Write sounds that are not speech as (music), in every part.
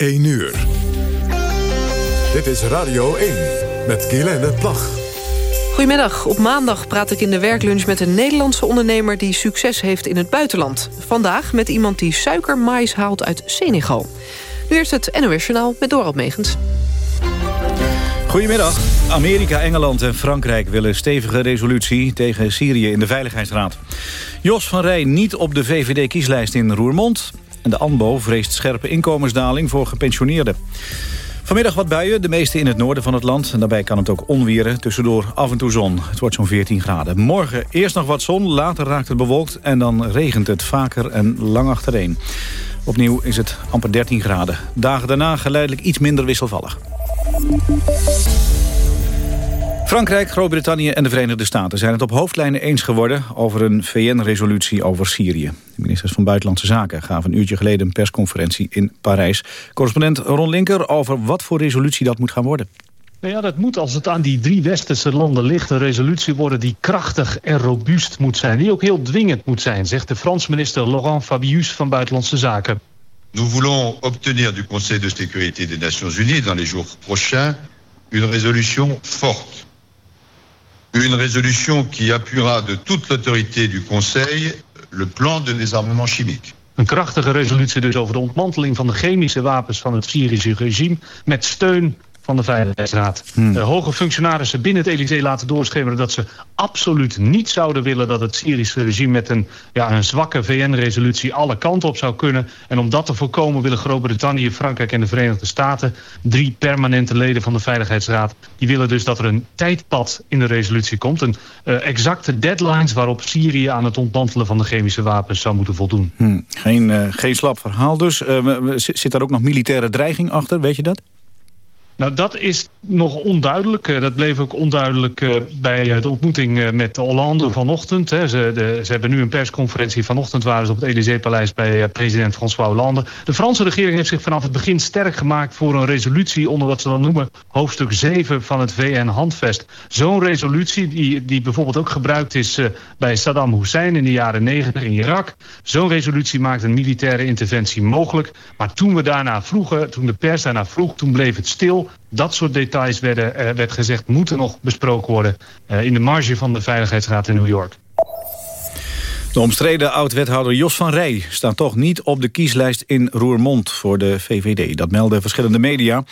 1 uur. Dit is Radio 1 met Guylaine Plag. Goedemiddag. Op maandag praat ik in de werklunch met een Nederlandse ondernemer... die succes heeft in het buitenland. Vandaag met iemand die suikermais haalt uit Senegal. Nu eerst het NOS Journaal met Dorald Megens. Goedemiddag. Amerika, Engeland en Frankrijk willen stevige resolutie tegen Syrië in de Veiligheidsraad. Jos van Rij niet op de VVD-kieslijst in Roermond. En de ANBO vreest scherpe inkomensdaling voor gepensioneerden. Vanmiddag wat buien, de meeste in het noorden van het land. En daarbij kan het ook onwieren, tussendoor af en toe zon. Het wordt zo'n 14 graden. Morgen eerst nog wat zon, later raakt het bewolkt... en dan regent het vaker en lang achtereen. Opnieuw is het amper 13 graden. Dagen daarna geleidelijk iets minder wisselvallig. Frankrijk, Groot-Brittannië en de Verenigde Staten zijn het op hoofdlijnen eens geworden over een VN-resolutie over Syrië. De ministers van Buitenlandse Zaken gaven een uurtje geleden een persconferentie in Parijs. Correspondent Ron Linker over wat voor resolutie dat moet gaan worden. Nou ja, dat moet als het aan die drie westerse landen ligt... een resolutie worden die krachtig en robuust moet zijn. Die ook heel dwingend moet zijn, zegt de Frans minister Laurent Fabius van Buitenlandse Zaken. Nous voulons obtenir du Conseil de sécurité des Nations Unies dans les jours prochains une résolution forte. Une résolution qui appuiera de toute l'autorité du Conseil le plan de désarmement chimique. Een krachtige resolutie dus over de ontmanteling van de chemische wapens van het Syrische regime... met steun van de Veiligheidsraad. Hmm. De hoge functionarissen binnen het Elysée laten doorschemeren... dat ze absoluut niet zouden willen dat het Syrische regime... met een, ja, een zwakke VN-resolutie alle kanten op zou kunnen. En om dat te voorkomen willen Groot-Brittannië, Frankrijk en de Verenigde Staten... drie permanente leden van de Veiligheidsraad... die willen dus dat er een tijdpad in de resolutie komt. Een uh, exacte deadlines waarop Syrië aan het ontmantelen van de chemische wapens zou moeten voldoen. Hmm. Geen, uh, geen slap verhaal dus. Zit daar ook nog militaire dreiging achter, weet je dat? Nou, dat is nog onduidelijk. Eh, dat bleef ook onduidelijk eh, bij eh, de ontmoeting met Hollande vanochtend. Ze, de, ze hebben nu een persconferentie. Vanochtend waren ze op het Elysée-paleis bij president François Hollande. De Franse regering heeft zich vanaf het begin sterk gemaakt... voor een resolutie onder wat ze dan noemen hoofdstuk 7 van het VN-handvest. Zo'n resolutie die, die bijvoorbeeld ook gebruikt is bij Saddam Hussein in de jaren 90 in Irak. Zo'n resolutie maakt een militaire interventie mogelijk. Maar toen we daarna vroegen, toen de pers daarna vroeg, toen bleef het stil... Dat soort details werden, uh, werd gezegd moeten nog besproken worden... Uh, in de marge van de Veiligheidsraad in New York. De omstreden oud-wethouder Jos van Rij staat toch niet op de kieslijst in Roermond voor de VVD. Dat melden verschillende media.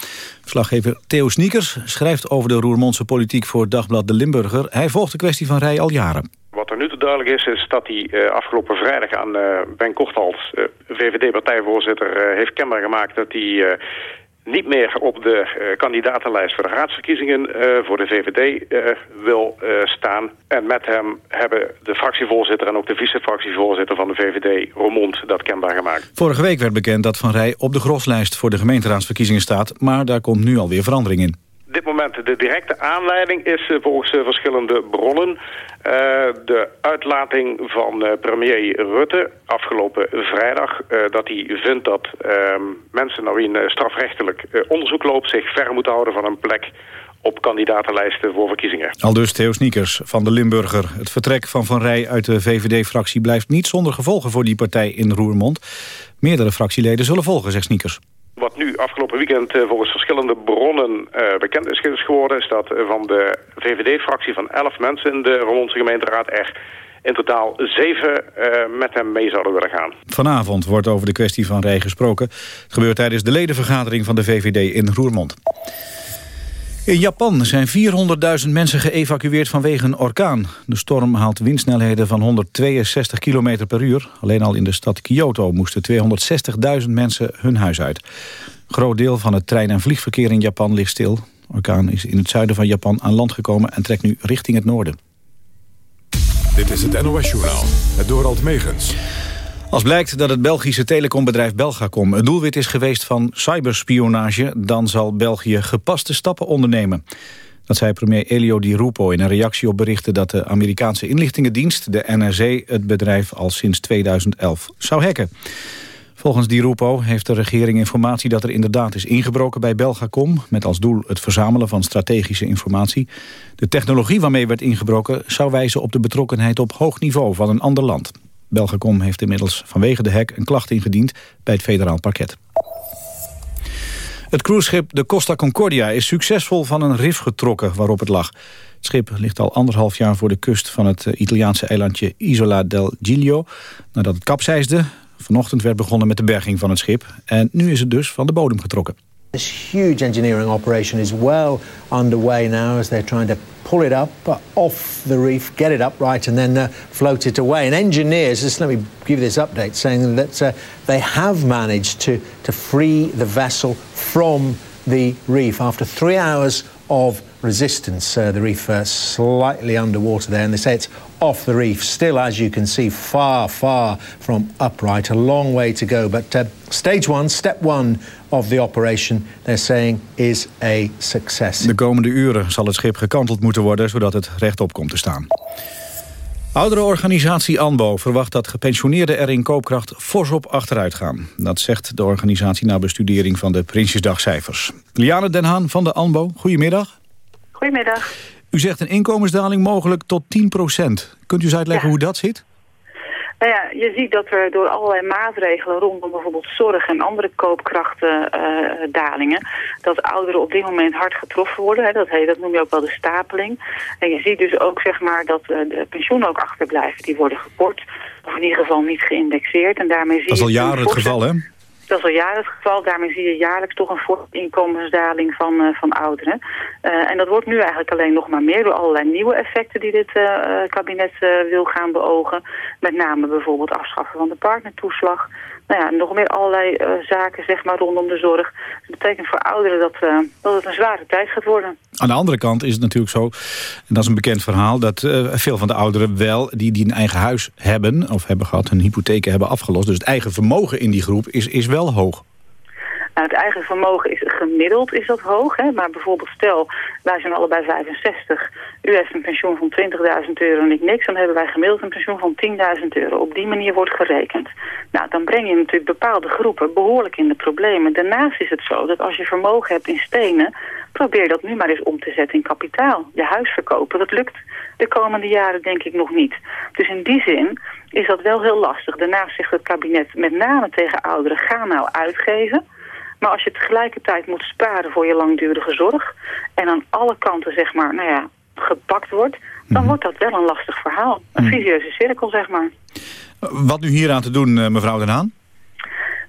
Verslaggever Theo Sniekers schrijft over de Roermondse politiek voor Dagblad De Limburger. Hij volgt de kwestie van Rij al jaren. Wat er nu te duidelijk is, is dat hij uh, afgelopen vrijdag aan uh, Ben Korthals, uh, VVD-partijvoorzitter, heeft kenbaar gemaakt dat hij niet meer op de uh, kandidatenlijst voor de raadsverkiezingen uh, voor de VVD eh, wil staan. En met hem hebben de fractievoorzitter en ook de vice-fractievoorzitter van de VVD, Romond, dat kenbaar gemaakt. Vorige week werd bekend dat Van Rij op de groslijst voor de gemeenteraadsverkiezingen staat, maar daar komt nu alweer verandering in dit moment de directe aanleiding is volgens verschillende bronnen uh, de uitlating van premier Rutte afgelopen vrijdag... Dat hij vindt dat ehm, mensen naar wie een strafrechtelijk onderzoek loopt... zich ver moeten houden van een plek op kandidatenlijsten voor verkiezingen. Aldus Theo Sniekers van de Limburger. Het vertrek van Van Rij uit de VVD-fractie blijft niet zonder gevolgen voor die partij in Roermond. Meerdere fractieleden zullen volgen, zegt Sniekers. Wat nu afgelopen weekend uh, volgens verschillende bronnen uh, bekend is geworden... is dat uh, van de VVD-fractie van 11 mensen in de Roermondse gemeenteraad... er in totaal zeven met hem mee zouden willen gaan. Vanavond wordt over de kwestie van Rij gesproken. Het gebeurt tijdens de ledenvergadering van de VVD in Roermond. In Japan zijn 400.000 mensen geëvacueerd vanwege een orkaan. De storm haalt windsnelheden van 162 km per uur. Alleen al in de stad Kyoto moesten 260.000 mensen hun huis uit. Een groot deel van het trein- en vliegverkeer in Japan ligt stil. De orkaan is in het zuiden van Japan aan land gekomen en trekt nu richting het noorden. Dit is het NOS Journaal, het Dorald Megens. Als blijkt dat het Belgische telecombedrijf Belgacom... een doelwit is geweest van cyberspionage... dan zal België gepaste stappen ondernemen. Dat zei premier Elio Di Rupo in een reactie op berichten... dat de Amerikaanse inlichtingendienst, de NRC... het bedrijf al sinds 2011 zou hacken. Volgens Di Rupo heeft de regering informatie dat er inderdaad is ingebroken bij Belgacom... met als doel het verzamelen van strategische informatie. De technologie waarmee werd ingebroken zou wijzen op de betrokkenheid op hoog niveau van een ander land. Belgacom heeft inmiddels vanwege de hack een klacht ingediend bij het federaal parket. Het cruiseschip de Costa Concordia is succesvol van een rif getrokken waarop het lag. Het schip ligt al anderhalf jaar voor de kust van het eh, Italiaanse eilandje Isola del Giglio. Nadat het kapseisde, vanochtend werd begonnen met de berging van het schip. En nu is het dus van de bodem getrokken. This huge engineering operation is well underway now as they're trying to pull it up uh, off the reef, get it upright, and then uh, float it away. And engineers, just let me give you this update, saying that uh, they have managed to, to free the vessel from the reef after three hours of resistance. Uh, the reef uh, slightly underwater there, and they say it's off the reef. Still, as you can see, far, far from upright. A long way to go. But uh, stage one, step one of the operation, they're saying, is a success. De komende uren zal het schip gekanteld moeten worden... zodat het rechtop komt te staan. Oudere organisatie ANBO verwacht dat gepensioneerden er in koopkracht fors op achteruit gaan. Dat zegt de organisatie na bestudering van de Prinsjesdagcijfers. Liane Den Haan van de ANBO, goedemiddag. Goedemiddag. U zegt een inkomensdaling mogelijk tot 10% Kunt u eens uitleggen hoe dat zit? Nou ja, je ziet dat er door allerlei maatregelen rondom bijvoorbeeld zorg en andere koopkrachtdalingen, uh, dat ouderen op dit moment hard getroffen worden. Hè. Dat, heet, dat noem je ook wel de stapeling. En je ziet dus ook zeg maar dat uh, de pensioenen ook achterblijven. Die worden gekort, of in ieder geval niet geïndexeerd. En daarmee zie dat is al jaren het geval, hè? Dat is al jaren het geval. Daarmee zie je jaarlijks toch een inkomensdaling van, uh, van ouderen. Uh, en dat wordt nu eigenlijk alleen nog maar meer door allerlei nieuwe effecten die dit uh, kabinet wil gaan beogen. Met name bijvoorbeeld afschaffen van de partnertoeslag. Nou ja, nog meer allerlei zaken zeg maar, rondom de zorg. Dat betekent voor ouderen dat, dat het een zware tijd gaat worden. Aan de andere kant is het natuurlijk zo, en dat is een bekend verhaal... dat veel van de ouderen wel, die, die een eigen huis hebben... of hebben gehad, hun hypotheken hebben afgelost. Dus het eigen vermogen in die groep is, is wel hoog. Nou, het eigen vermogen is gemiddeld is dat hoog. Hè? Maar bijvoorbeeld stel, wij zijn allebei 65. U heeft een pensioen van 20.000 euro en ik niks. Dan hebben wij gemiddeld een pensioen van 10.000 euro. Op die manier wordt gerekend. Nou, dan breng je natuurlijk bepaalde groepen behoorlijk in de problemen. Daarnaast is het zo dat als je vermogen hebt in stenen... probeer dat nu maar eens om te zetten in kapitaal. Je huis verkopen, dat lukt de komende jaren denk ik nog niet. Dus in die zin is dat wel heel lastig. Daarnaast zegt het kabinet met name tegen ouderen... ga nou uitgeven... Maar als je tegelijkertijd moet sparen voor je langdurige zorg... en aan alle kanten, zeg maar, nou ja, gepakt wordt... dan mhm. wordt dat wel een lastig verhaal. Een mm. visieuze cirkel, zeg maar. Wat nu hier aan te doen, eh, mevrouw Den Haan?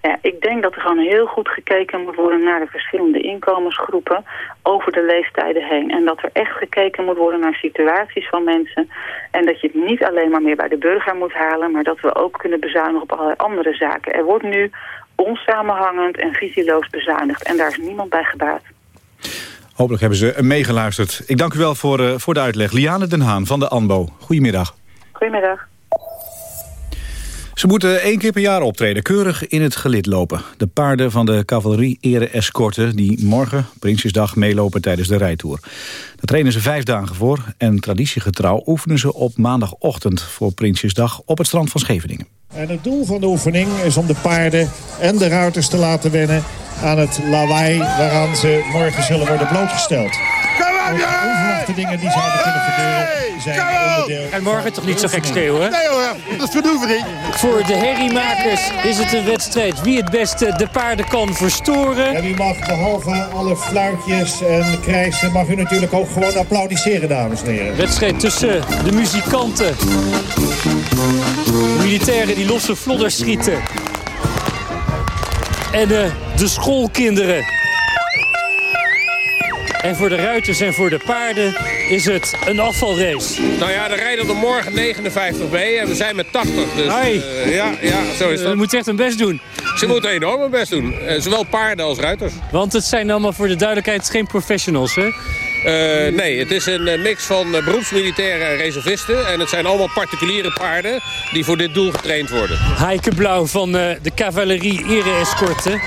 Ja, ik denk dat er gewoon heel goed gekeken moet worden naar de verschillende inkomensgroepen over de leeftijden heen. En dat er echt gekeken moet worden naar situaties van mensen. En dat je het niet alleen maar meer bij de burger moet halen, maar dat we ook kunnen bezuinigen op allerlei andere zaken. Er wordt nu onsamenhangend en visieloos bezuinigd. En daar is niemand bij gebaat. Hopelijk hebben ze meegeluisterd. Ik dank u wel voor, uh, voor de uitleg. Liane Den Haan van de ANBO. Goedemiddag. Goedemiddag. Ze moeten één keer per jaar optreden, keurig in het gelid lopen. De paarden van de cavalerie-ere-escorte die morgen, Prinsjesdag, meelopen tijdens de rijtour. Daar trainen ze vijf dagen voor en traditiegetrouw oefenen ze op maandagochtend voor Prinsjesdag op het strand van Scheveningen. En het doel van de oefening is om de paarden en de ruiters te laten wennen aan het lawaai waaraan ze morgen zullen worden blootgesteld. Onverwachte dingen die zouden kunnen gebeuren zijn onderdeel... En morgen toch niet zo gek schreeuwen? Nee hoor, dat is verdoevering. Voor de herriemakers is het een wedstrijd wie het beste de paarden kan verstoren. En u mag behalve alle fluitjes en krijsen... mag u natuurlijk ook gewoon applaudisseren, dames en heren. Wedstrijd tussen de muzikanten. De militairen die losse vlodders schieten. En uh, de schoolkinderen. En voor de ruiters en voor de paarden is het een afvalrace. Nou ja, de rijden er morgen 59 bij en we zijn met 80. Dus uh, ja, ja, zo is dat. Ze moeten echt hun best doen. Ze moeten enorm hun best doen. Zowel paarden als ruiters. Want het zijn allemaal voor de duidelijkheid geen professionals, hè? Uh, nee, het is een mix van beroepsmilitairen en reservisten. En het zijn allemaal particuliere paarden die voor dit doel getraind worden. Heike Blauw van de cavalerie ere-escorte.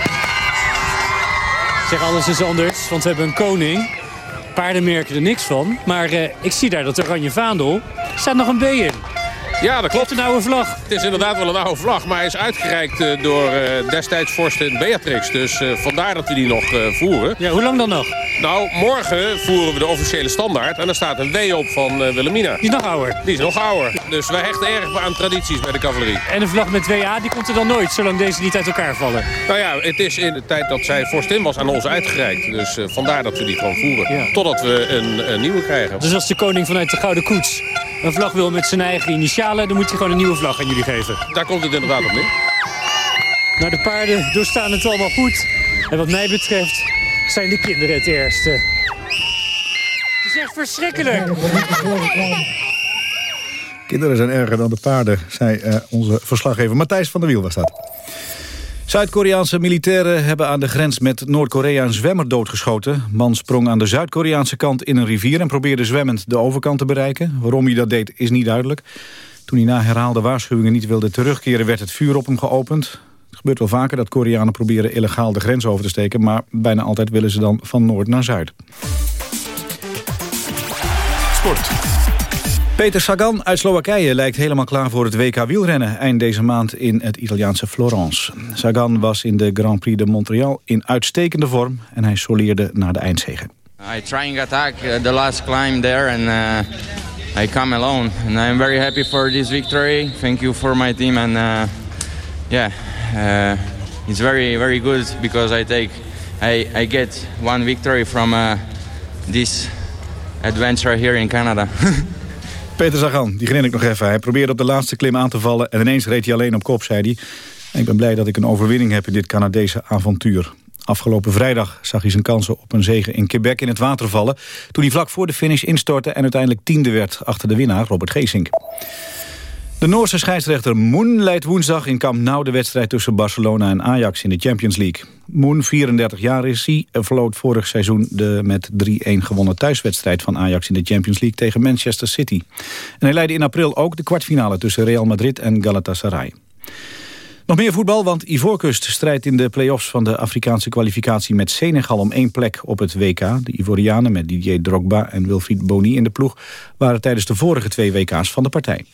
Zeg alles is anders, want we hebben een koning. Paarden merken er niks van. Maar ik zie daar dat oranje vaandel. Er staat nog een B in. Ja, dat klopt. Een oude vlag. Het is inderdaad wel een oude vlag, maar hij is uitgereikt uh, door uh, destijds vorstin Beatrix. Dus uh, vandaar dat we die nog voeren. Ja, hoe lang dan nog? Nou, morgen voeren we de officiële standaard. En daar staat een W op van Wilhelmina. Die is nog ouder? Die is nog ouder. Dus wij hechten erg aan tradities bij de cavalerie. En een vlag met 2A, die komt er dan nooit, zolang deze niet uit elkaar vallen? Nou ja, het is in de tijd dat zij vorstin was aan ons uitgereikt. Dus vandaar dat we die gewoon voeren. Ja. Totdat we een, een nieuwe krijgen. Dus als de koning vanuit de Gouden Koets een vlag wil met zijn eigen initialen... dan moet hij gewoon een nieuwe vlag aan jullie geven. Daar komt het inderdaad op neer. Nou, de paarden doorstaan het allemaal goed. En wat mij betreft zijn de kinderen het eerste. Het is echt verschrikkelijk. Kinderen zijn erger dan de paarden, zei uh, onze verslaggever Matthijs van der Wiel was dat. Zuid-Koreaanse militairen hebben aan de grens met Noord-Korea een zwemmer doodgeschoten. Man sprong aan de Zuid-Koreaanse kant in een rivier en probeerde zwemmend de overkant te bereiken. Waarom hij dat deed is niet duidelijk. Toen hij na herhaalde waarschuwingen niet wilde terugkeren werd het vuur op hem geopend. Het gebeurt wel vaker dat Koreanen proberen illegaal de grens over te steken... maar bijna altijd willen ze dan van noord naar zuid. Sport. Peter Sagan uit Slowakije lijkt helemaal klaar voor het WK wielrennen... eind deze maand in het Italiaanse Florence. Sagan was in de Grand Prix de Montreal in uitstekende vorm... en hij soleerde naar de eindzege. I trying attack uh, the last climb there and uh, I come alone. And I'm very happy for this victory. Thank you for my team and uh, yeah, uh, it's very very good because I take I, I get one victory from this adventure here in Canada. (laughs) Peter Sagan, die grin ik nog even. Hij probeerde op de laatste klim aan te vallen... en ineens reed hij alleen op kop, zei hij. ik ben blij dat ik een overwinning heb in dit Canadese avontuur. Afgelopen vrijdag zag hij zijn kansen op een zege in Quebec in het water vallen... toen hij vlak voor de finish instortte en uiteindelijk tiende werd... achter de winnaar, Robert Geesink. De Noorse scheidsrechter Moon leidt woensdag in Camp Nou de wedstrijd tussen Barcelona en Ajax in de Champions League. Moon, 34 jaar is hij, verloot vorig seizoen de met 3-1 gewonnen thuiswedstrijd van Ajax in de Champions League tegen Manchester City. En hij leidde in april ook de kwartfinale tussen Real Madrid en Galatasaray. Nog meer voetbal, want Ivoorkust strijdt in de play-offs van de Afrikaanse kwalificatie met Senegal om één plek op het WK. De Ivorianen met Didier Drogba en Wilfried Boni in de ploeg waren tijdens de vorige twee WK's van de partij.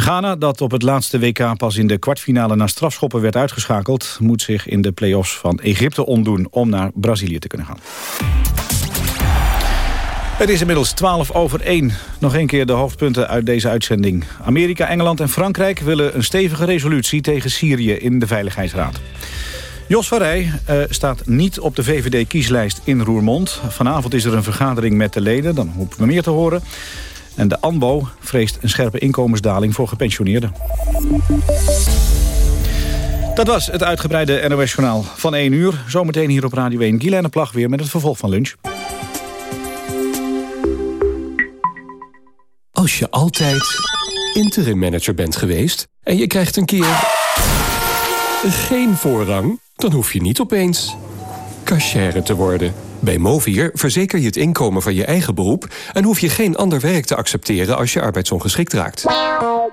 Ghana, dat op het laatste WK pas in de kwartfinale naar strafschoppen werd uitgeschakeld... moet zich in de play-offs van Egypte omdoen om naar Brazilië te kunnen gaan. Het is inmiddels 12 over 1. Nog een keer de hoofdpunten uit deze uitzending. Amerika, Engeland en Frankrijk willen een stevige resolutie tegen Syrië in de Veiligheidsraad. Jos van Rij uh, staat niet op de VVD-kieslijst in Roermond. Vanavond is er een vergadering met de leden, dan hoeven we meer te horen. En de ANBO vreest een scherpe inkomensdaling voor gepensioneerden. Dat was het uitgebreide NOS-journaal van 1 uur. Zometeen hier op Radio 1 Guylaine Plag weer met het vervolg van lunch. Als je altijd interim manager bent geweest... en je krijgt een keer geen voorrang... dan hoef je niet opeens cashier te worden... Bij Movier verzeker je het inkomen van je eigen beroep... en hoef je geen ander werk te accepteren als je arbeidsongeschikt raakt.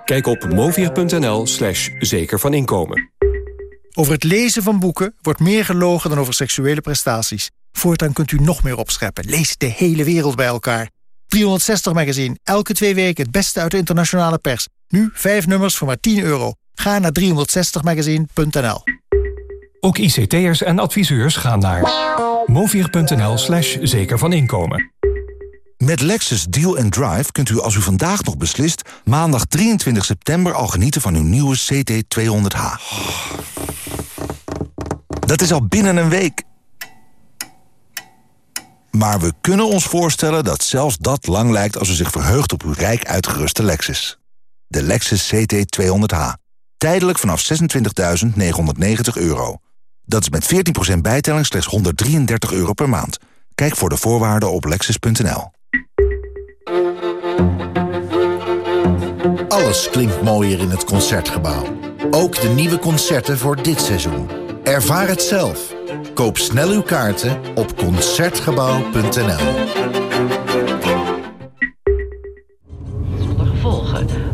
Kijk op movier.nl slash zeker van inkomen. Over het lezen van boeken wordt meer gelogen dan over seksuele prestaties. Voortaan kunt u nog meer opscheppen. Lees de hele wereld bij elkaar. 360 Magazine, elke twee weken het beste uit de internationale pers. Nu vijf nummers voor maar 10 euro. Ga naar 360magazine.nl Ook ICT'ers en adviseurs gaan naar movier.nl slash zeker van inkomen. Met Lexus Deal and Drive kunt u als u vandaag nog beslist... maandag 23 september al genieten van uw nieuwe CT200H. Dat is al binnen een week. Maar we kunnen ons voorstellen dat zelfs dat lang lijkt... als u zich verheugt op uw rijk uitgeruste Lexus. De Lexus CT200H. Tijdelijk vanaf 26.990 euro. Dat is met 14% bijtelling slechts 133 euro per maand. Kijk voor de voorwaarden op lexus.nl. Alles klinkt mooier in het Concertgebouw. Ook de nieuwe concerten voor dit seizoen. Ervaar het zelf. Koop snel uw kaarten op Concertgebouw.nl.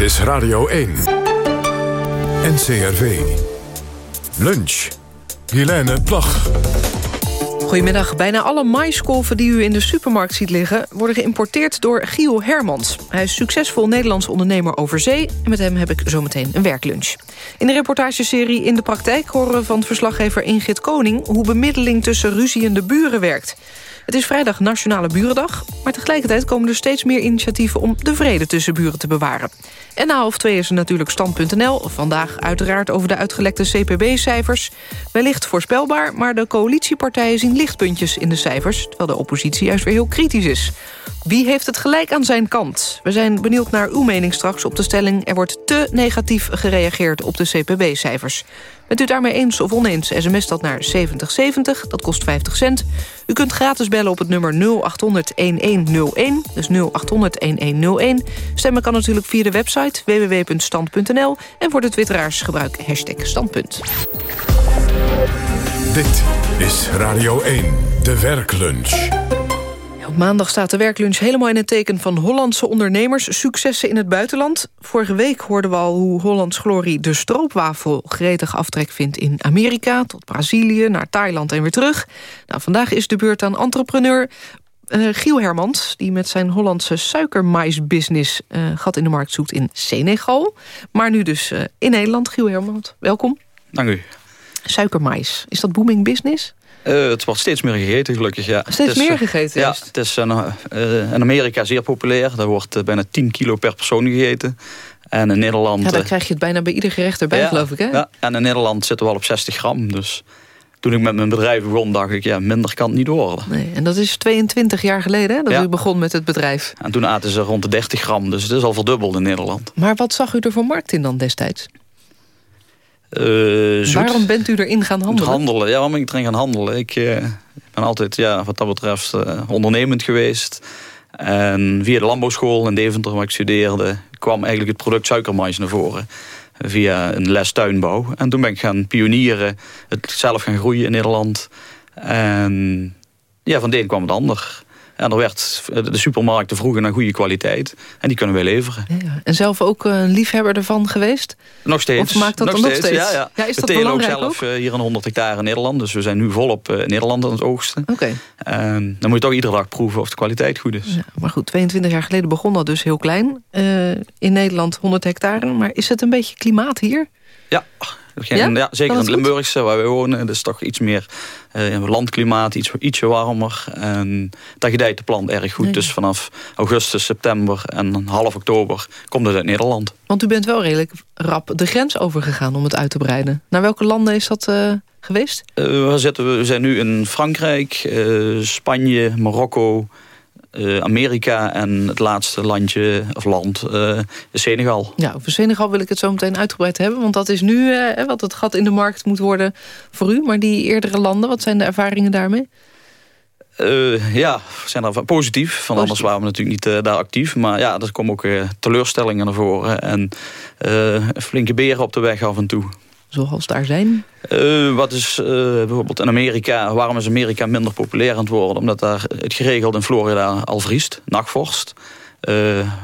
Dit is Radio 1. NCRV. Lunch. Helene Plag. Goedemiddag. Bijna alle maiskolven die u in de supermarkt ziet liggen... worden geïmporteerd door Giel Hermans. Hij is succesvol Nederlands ondernemer over zee... en met hem heb ik zometeen een werklunch. In de reportageserie In de Praktijk horen we van verslaggever Ingrid Koning... hoe bemiddeling tussen ruziende buren werkt. Het is vrijdag Nationale Burendag... maar tegelijkertijd komen er steeds meer initiatieven... om de vrede tussen buren te bewaren. En na half twee is er natuurlijk stand.nl. Vandaag uiteraard over de uitgelekte CPB-cijfers. Wellicht voorspelbaar, maar de coalitiepartijen zien lichtpuntjes in de cijfers... terwijl de oppositie juist weer heel kritisch is. Wie heeft het gelijk aan zijn kant? We zijn benieuwd naar uw mening straks op de stelling... er wordt te negatief gereageerd op de CPB-cijfers. Bent u daarmee eens of oneens, sms dat naar 7070, dat kost 50 cent. U kunt gratis bellen op het nummer 0800-1101, dus 0800-1101. Stemmen kan natuurlijk via de website www.stand.nl... en voor de twitteraars gebruik hashtag standpunt. Dit is Radio 1, de werklunch. Op maandag staat de werklunch helemaal in het teken van Hollandse ondernemers. Successen in het buitenland. Vorige week hoorden we al hoe Hollands Glorie de stroopwafel gretig aftrek vindt in Amerika. Tot Brazilië, naar Thailand en weer terug. Nou, vandaag is de beurt aan entrepreneur uh, Giel Hermans... die met zijn Hollandse suikermaisbusiness uh, gat in de markt zoekt in Senegal. Maar nu dus uh, in Nederland. Giel Hermans, welkom. Dank u. Suikermais, is dat booming business? Uh, het wordt steeds meer gegeten, gelukkig. Ja. Steeds is, meer gegeten? Ja, het is uh, in Amerika zeer populair. Daar wordt bijna 10 kilo per persoon gegeten. En in Nederland... Ja, dan krijg je het bijna bij ieder gerecht erbij, ja, geloof ik, hè? Ja, en in Nederland zitten we al op 60 gram. Dus toen ik met mijn bedrijf begon, dacht ik... ja, minder kan het niet worden. Nee, en dat is 22 jaar geleden, hè, dat ja. u begon met het bedrijf. En toen aten ze rond de 30 gram. Dus het is al verdubbeld in Nederland. Maar wat zag u er voor markt in dan destijds? Uh, waarom bent u erin gaan handelen? handelen? Ja, waarom ben ik erin gaan handelen? Ik uh, ben altijd ja, wat dat betreft uh, ondernemend geweest. En via de landbouwschool in Deventer, waar ik studeerde... kwam eigenlijk het product suikermais naar voren. Via een les tuinbouw. En toen ben ik gaan pionieren, het zelf gaan groeien in Nederland. En ja, van de een kwam het ander. En er werd de supermarkten vroegen naar goede kwaliteit. En die kunnen wij leveren. Ja, en zelf ook een liefhebber ervan geweest? Nog steeds. Of maakt dat nog dan steeds, nog steeds? Ja, ja. ja is we dat telen ook belangrijk zelf ook? uh, hier een 100 hectare in Nederland. Dus we zijn nu volop in Nederland aan het oogsten. Oké. Okay. En dan moet je toch iedere dag proeven of de kwaliteit goed is. Ja, maar goed, 22 jaar geleden begon dat dus heel klein. Uh, in Nederland 100 hectare. Maar is het een beetje klimaat hier? Ja, geen, ja? ja? zeker in het Limburgse waar wij wonen. Het is toch iets meer uh, landklimaat, iets, ietsje warmer. En daar gedijt de plant erg goed. Nee. Dus vanaf augustus, september en half oktober komt het uit Nederland. Want u bent wel redelijk rap de grens overgegaan om het uit te breiden. Naar welke landen is dat uh, geweest? Uh, we, zitten, we zijn nu in Frankrijk, Spanje, Marokko... Uh, Amerika en het laatste landje of land uh, Senegal. Ja, over Senegal wil ik het zo meteen uitgebreid hebben. Want dat is nu uh, wat het gat in de markt moet worden voor u. Maar die eerdere landen, wat zijn de ervaringen daarmee? ja, zijn er positief. Van anders waren we natuurlijk niet daar actief. Maar ja, er komen ook teleurstellingen naar voren. En flinke beren op de weg af en toe zoals daar zijn? Uh, wat is uh, bijvoorbeeld in Amerika, waarom is Amerika minder populair aan het worden? Omdat daar het geregeld in Florida al vriest, nachtvorst. Uh,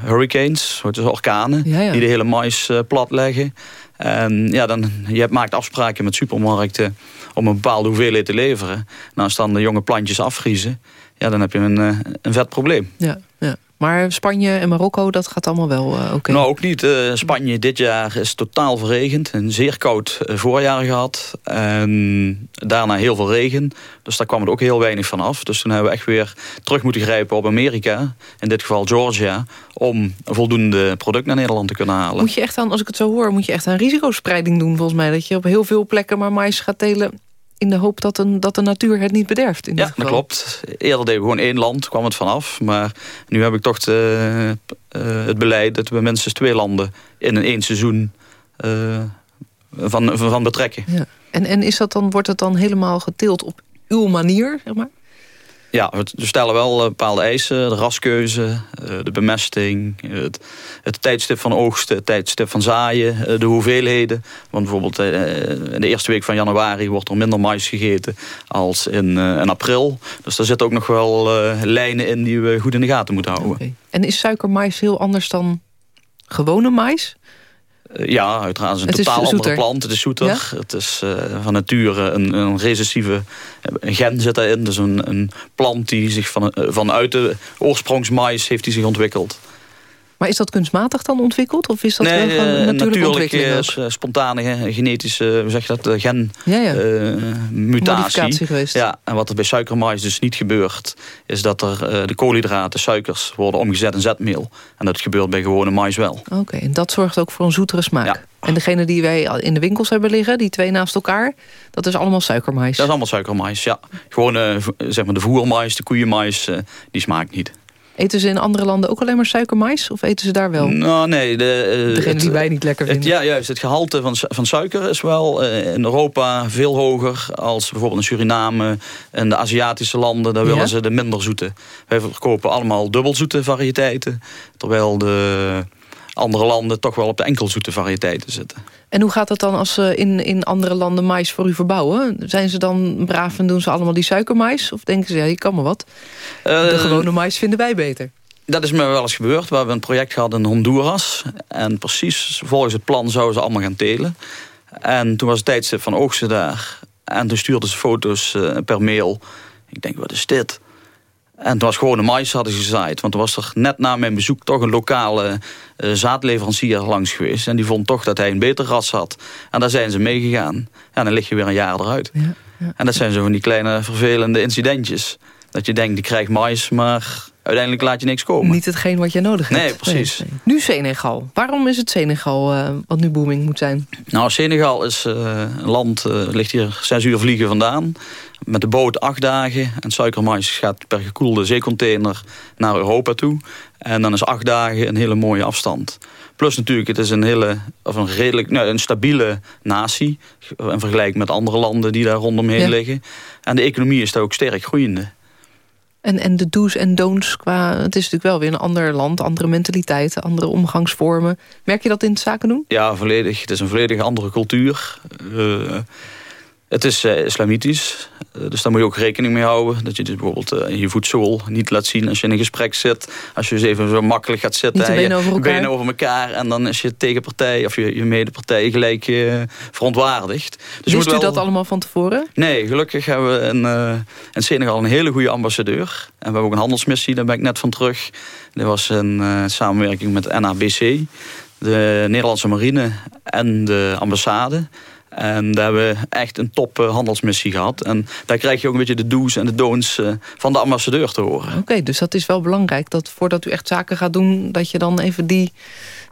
hurricanes, dus orkanen, ja, ja. die de hele mais plat leggen. En ja, dan, je maakt afspraken met supermarkten om een bepaalde hoeveelheid te leveren. Nou, als dan de jonge plantjes afvriezen, ja, dan heb je een, een vet probleem. Ja, ja. Maar Spanje en Marokko, dat gaat allemaal wel uh, oké? Okay. Nou, ook niet. Uh, Spanje dit jaar is totaal verregend. Een zeer koud uh, voorjaar gehad. En daarna heel veel regen. Dus daar kwam het ook heel weinig van af. Dus toen hebben we echt weer terug moeten grijpen op Amerika. In dit geval Georgia. Om een voldoende product naar Nederland te kunnen halen. Moet je echt aan, als ik het zo hoor, moet je echt aan risicospreiding doen volgens mij. Dat je op heel veel plekken maar mais gaat telen in de hoop dat, een, dat de natuur het niet bederft. In ja, dat klopt. Eerder deden we gewoon één land, kwam het vanaf. Maar nu heb ik toch de, uh, het beleid dat we minstens twee landen in een één seizoen uh, van, van betrekken. Ja. En, en is dat dan, wordt het dan helemaal geteeld op uw manier, zeg maar? Ja, we stellen wel bepaalde eisen. De raskeuze, de bemesting, het, het tijdstip van oogsten, het tijdstip van zaaien, de hoeveelheden. Want bijvoorbeeld in de eerste week van januari wordt er minder mais gegeten als in, in april. Dus daar zitten ook nog wel lijnen in die we goed in de gaten moeten houden. En is suikermais heel anders dan gewone mais? Eh, ja, uiteraard. Het is een totaal andere plant. Het is zoeter. Het is uh, van nature een, een recessieve gen zit daarin. Dus een, een plant die zich van, vanuit de oorsprongsmais heeft die zich ontwikkeld. Maar is dat kunstmatig dan ontwikkeld? Of is dat nee, wel van natuurlijke, natuurlijk natuurlijk spontane genetische hoe zeg je dat, genmutatie. Ja, ja. geweest. Ja, en wat er bij suikermais dus niet gebeurt... is dat er de koolhydraten, suikers, worden omgezet in zetmeel. En dat gebeurt bij gewone mais wel. Oké, en dat zorgt ook voor een zoetere smaak. Ja. En degene die wij in de winkels hebben liggen, die twee naast elkaar... dat is allemaal suikermais? Dat is allemaal suikermais, ja. Gewoon zeg maar de voermais, de koeienmais, die smaakt niet. Eten ze in andere landen ook alleen maar suikermais? Of eten ze daar wel? Nou, nee. De, uh, Degene die wij niet lekker vinden. Het, ja, juist. Het gehalte van, van suiker is wel uh, in Europa veel hoger... als bijvoorbeeld in Suriname en de Aziatische landen. Daar willen ze de minder zoete. Wij verkopen allemaal dubbelzoete variëteiten. Terwijl de andere landen toch wel op de enkelzoete variëteiten zitten. En hoe gaat dat dan als ze in, in andere landen mais voor u verbouwen? Zijn ze dan braaf en doen ze allemaal die suikermais? Of denken ze, ja, je kan maar wat. de Uh, gewone mais vinden wij beter. Dat is me wel eens gebeurd. We hebben een project gehad in Honduras. En precies volgens het plan zouden ze allemaal gaan telen. En toen was het tijdstip van oogsten daar. En toen stuurden ze foto's uh, per mail. Ik denk, wat is dit? En toen was gewoon de mais hadden ze gezaaid. Want toen was er net na mijn bezoek toch een lokale uh, zaadleverancier langs geweest. En die vond toch dat hij een beter ras had. En daar zijn ze meegegaan. En dan lig je weer een jaar eruit. Ja, ja. En dat zijn zo van die kleine vervelende incidentjes. Dat je denkt, ik krijg mais, maar uiteindelijk laat je niks komen. Niet hetgeen wat je nodig hebt. Nee, precies. Nee, nee. Nu Senegal. Waarom is het Senegal uh, wat nu booming moet zijn? Nou, Senegal is uh, een land, uh, ligt hier zes uur vliegen vandaan. Met de boot acht dagen. En suikermais gaat per gekoelde zeecontainer naar Europa toe. En dan is acht dagen een hele mooie afstand. Plus natuurlijk, het is een hele, of een redelijk, nou, een stabiele natie. In vergelijking met andere landen die daar rondomheen ja. liggen. En de economie is daar ook sterk groeiende. En, en de do's en don'ts qua... Het is natuurlijk wel weer een ander land, andere mentaliteiten, andere omgangsvormen. Merk je dat in het zaken doen? Ja, volledig. Het is een volledig andere cultuur. Uh, het is uh, islamitisch, uh, dus daar moet je ook rekening mee houden. Dat je dus bijvoorbeeld uh, je voedsel niet laat zien als je in een gesprek zit. Als je eens even zo makkelijk gaat zitten. Niet benen over elkaar. Benen over elkaar. En dan is je tegenpartij of je, je medepartij gelijk verontwaardigd. Dus Wist u dat allemaal van tevoren? Nee, gelukkig hebben we in, in Senegal een hele goede ambassadeur. En we hebben ook een handelsmissie, daar ben ik net van terug. Dat was een samenwerking met NABC, de Nederlandse marine en de ambassade. En daar hebben we echt een top handelsmissie gehad. En daar krijg je ook een beetje de do's en de don'ts van de ambassadeur te horen. Oké, okay, dus dat is wel belangrijk dat voordat u echt zaken gaat doen... dat je dan even die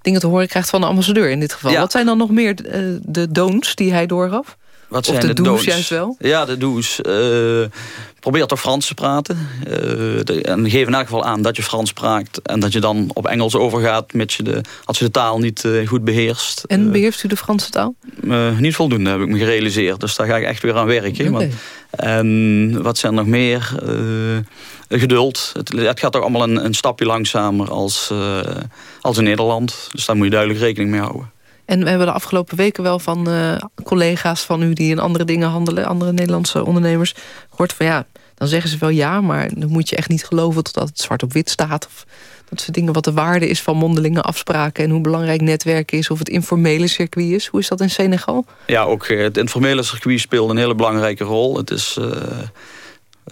dingen te horen krijgt van de ambassadeur in dit geval. Ja. Wat zijn dan nog meer de don'ts die hij doorgaf? Wat zijn of de, de do's juist wel? Ja, de do's. Uh, probeer toch Frans te praten. Uh, de, en geef in elk geval aan dat je Frans praat. En dat je dan op Engels overgaat met je de, als je de taal niet uh, goed beheerst. En beheerst u de Franse taal? niet voldoende, heb ik me gerealiseerd. Dus daar ga ik echt weer aan werken. Okay. En wat zijn er nog meer? geduld. Het, het, gaat toch allemaal een, een stapje langzamer als, als in Nederland. Dus daar moet je duidelijk rekening mee houden. En we hebben de afgelopen weken wel van uh, collega's van u... die in andere dingen handelen, andere Nederlandse ondernemers... gehoord van ja, dan zeggen ze wel ja... maar dan moet je echt niet geloven totdat het zwart op wit staat... of dat soort dingen, wat de waarde is van mondelinge afspraken... en hoe belangrijk netwerken is, of het informele circuit is. Hoe is dat in Senegal? Ja, ook het informele circuit speelt een hele belangrijke rol. Het is...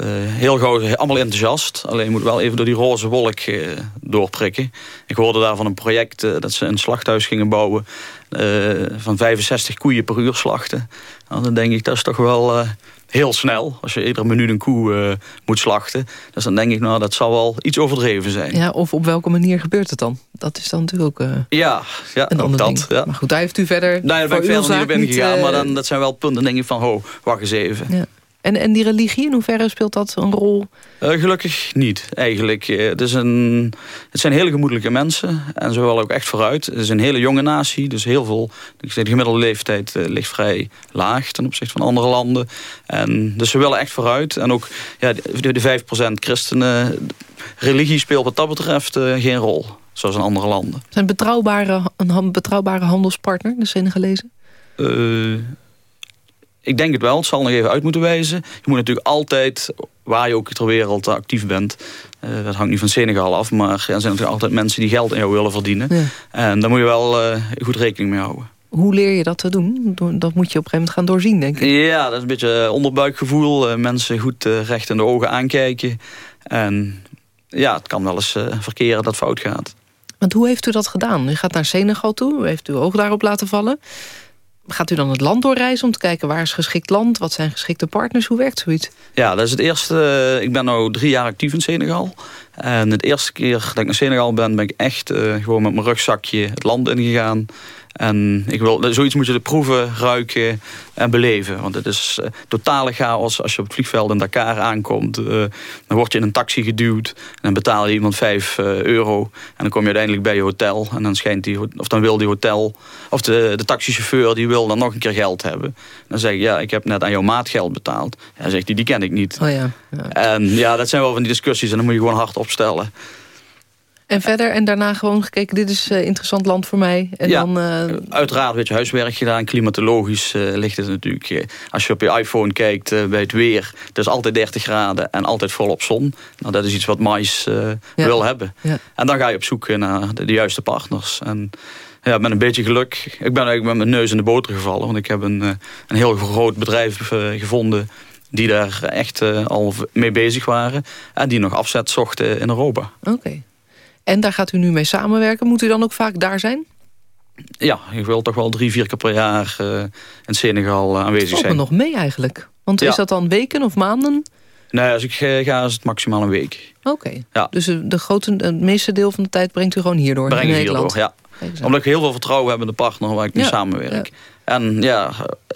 Uh, heel gauw, allemaal enthousiast. Alleen moet wel even door die roze wolk uh, doorprikken. Ik hoorde daar van een project dat ze een slachthuis gingen bouwen... van 65 koeien per uur slachten. Nou, dan denk ik, dat is toch wel heel snel. Als je iedere minuut een koe moet slachten. Dus dan denk ik, nou, dat zal wel iets overdreven zijn. Ja, of op welke manier gebeurt het dan? Dat is dan natuurlijk ook ja, ja, een ander dat, ding. Ja. Maar goed, daar heeft u verder Nou, daar ben ik verder niet op ingegaan. Maar dan, dat zijn wel punten, denk ik van, ho, wacht eens even. Ja. En, en die religie, in hoeverre speelt dat een rol? Uh, gelukkig niet, eigenlijk. Het, is een, het zijn hele gemoedelijke mensen. En ze willen ook echt vooruit. Het is een hele jonge natie. Dus heel veel, de gemiddelde leeftijd uh, ligt vrij laag ten opzichte van andere landen. En, dus ze willen echt vooruit. En ook ja, de, de 5% christenen, religie speelt wat dat betreft uh, geen rol. Zoals in andere landen. Zijn betrouwbare, een betrouwbare handelspartner, de Senegalezen? Uh, ik denk het wel. Het zal nog even uit moeten wijzen. Je moet natuurlijk altijd, waar je ook ter wereld actief bent... Uh, dat hangt niet van Senegal af... maar er zijn natuurlijk altijd mensen die geld in jou willen verdienen. Ja. En daar moet je wel uh, goed rekening mee houden. Hoe leer je dat te doen? Dat moet je op een gegeven moment gaan doorzien, denk ik. Ja, dat is een beetje onderbuikgevoel. Uh, mensen goed recht in de ogen aankijken. En ja, het kan wel eens verkeren dat fout gaat. Want hoe heeft u dat gedaan? U gaat naar Senegal toe, u heeft uw oog daarop laten vallen. Gaat u dan het land doorreizen om te kijken waar is geschikt land? Wat zijn geschikte partners? Hoe werkt zoiets? Ja, dat is het eerste. Ik ben nu drie jaar actief in Senegal. En het eerste keer dat ik naar Senegal ben, ben ik echt uh, gewoon met mijn rugzakje het land ingegaan. En ik wil, zoiets moet je proeven, ruiken en beleven. Want het is uh, totale chaos als je op het vliegveld in Dakar aankomt. Uh, dan word je in een taxi geduwd. En dan betaal je iemand 5 uh, euro. En dan kom je uiteindelijk bij je hotel. En dan, schijnt die, of dan wil die hotel... Of de, de taxichauffeur die wil dan nog een keer geld hebben. En dan zeg ik, ja, ik heb net aan jouw maat geld betaald. En dan zegt hij, die ken ik niet. Oh ja, ja. En ja, dat zijn wel van die discussies. En dan moet je gewoon hard opstellen. En verder, en daarna gewoon gekeken, dit is een interessant land voor mij. En ja, dan, uh... uiteraard weet je huiswerk gedaan. Klimatologisch uh, ligt het natuurlijk. Als je op je iPhone kijkt bij het weer. Het is altijd 30 graden en altijd volop zon. Nou, dat is iets wat mais ja. wil hebben. Ja. En dan ga je op zoek naar de, de juiste partners. En ja, met een beetje geluk. Ik ben eigenlijk met mijn neus in de boter gevallen. Want ik heb een, een heel groot bedrijf gevonden die daar echt al mee bezig waren. En die nog afzet zochten in Europa. Oké. Okay. En daar gaat u nu mee samenwerken. Moet u dan ook vaak daar zijn? Ja, ik wil toch wel drie, vier keer per jaar uh, in Senegal uh, aanwezig zijn. Dat nog mee eigenlijk. Want ja. is dat dan weken of maanden? Nee, als ik ga is het maximaal een week. Oké. Okay. Ja. Dus de grote, het meeste deel van de tijd brengt u gewoon hierdoor Breng in Nederland? Hierdoor, ja. Omdat ik heel veel vertrouwen heb in de partner waar ik mee ja. samenwerk. En ja,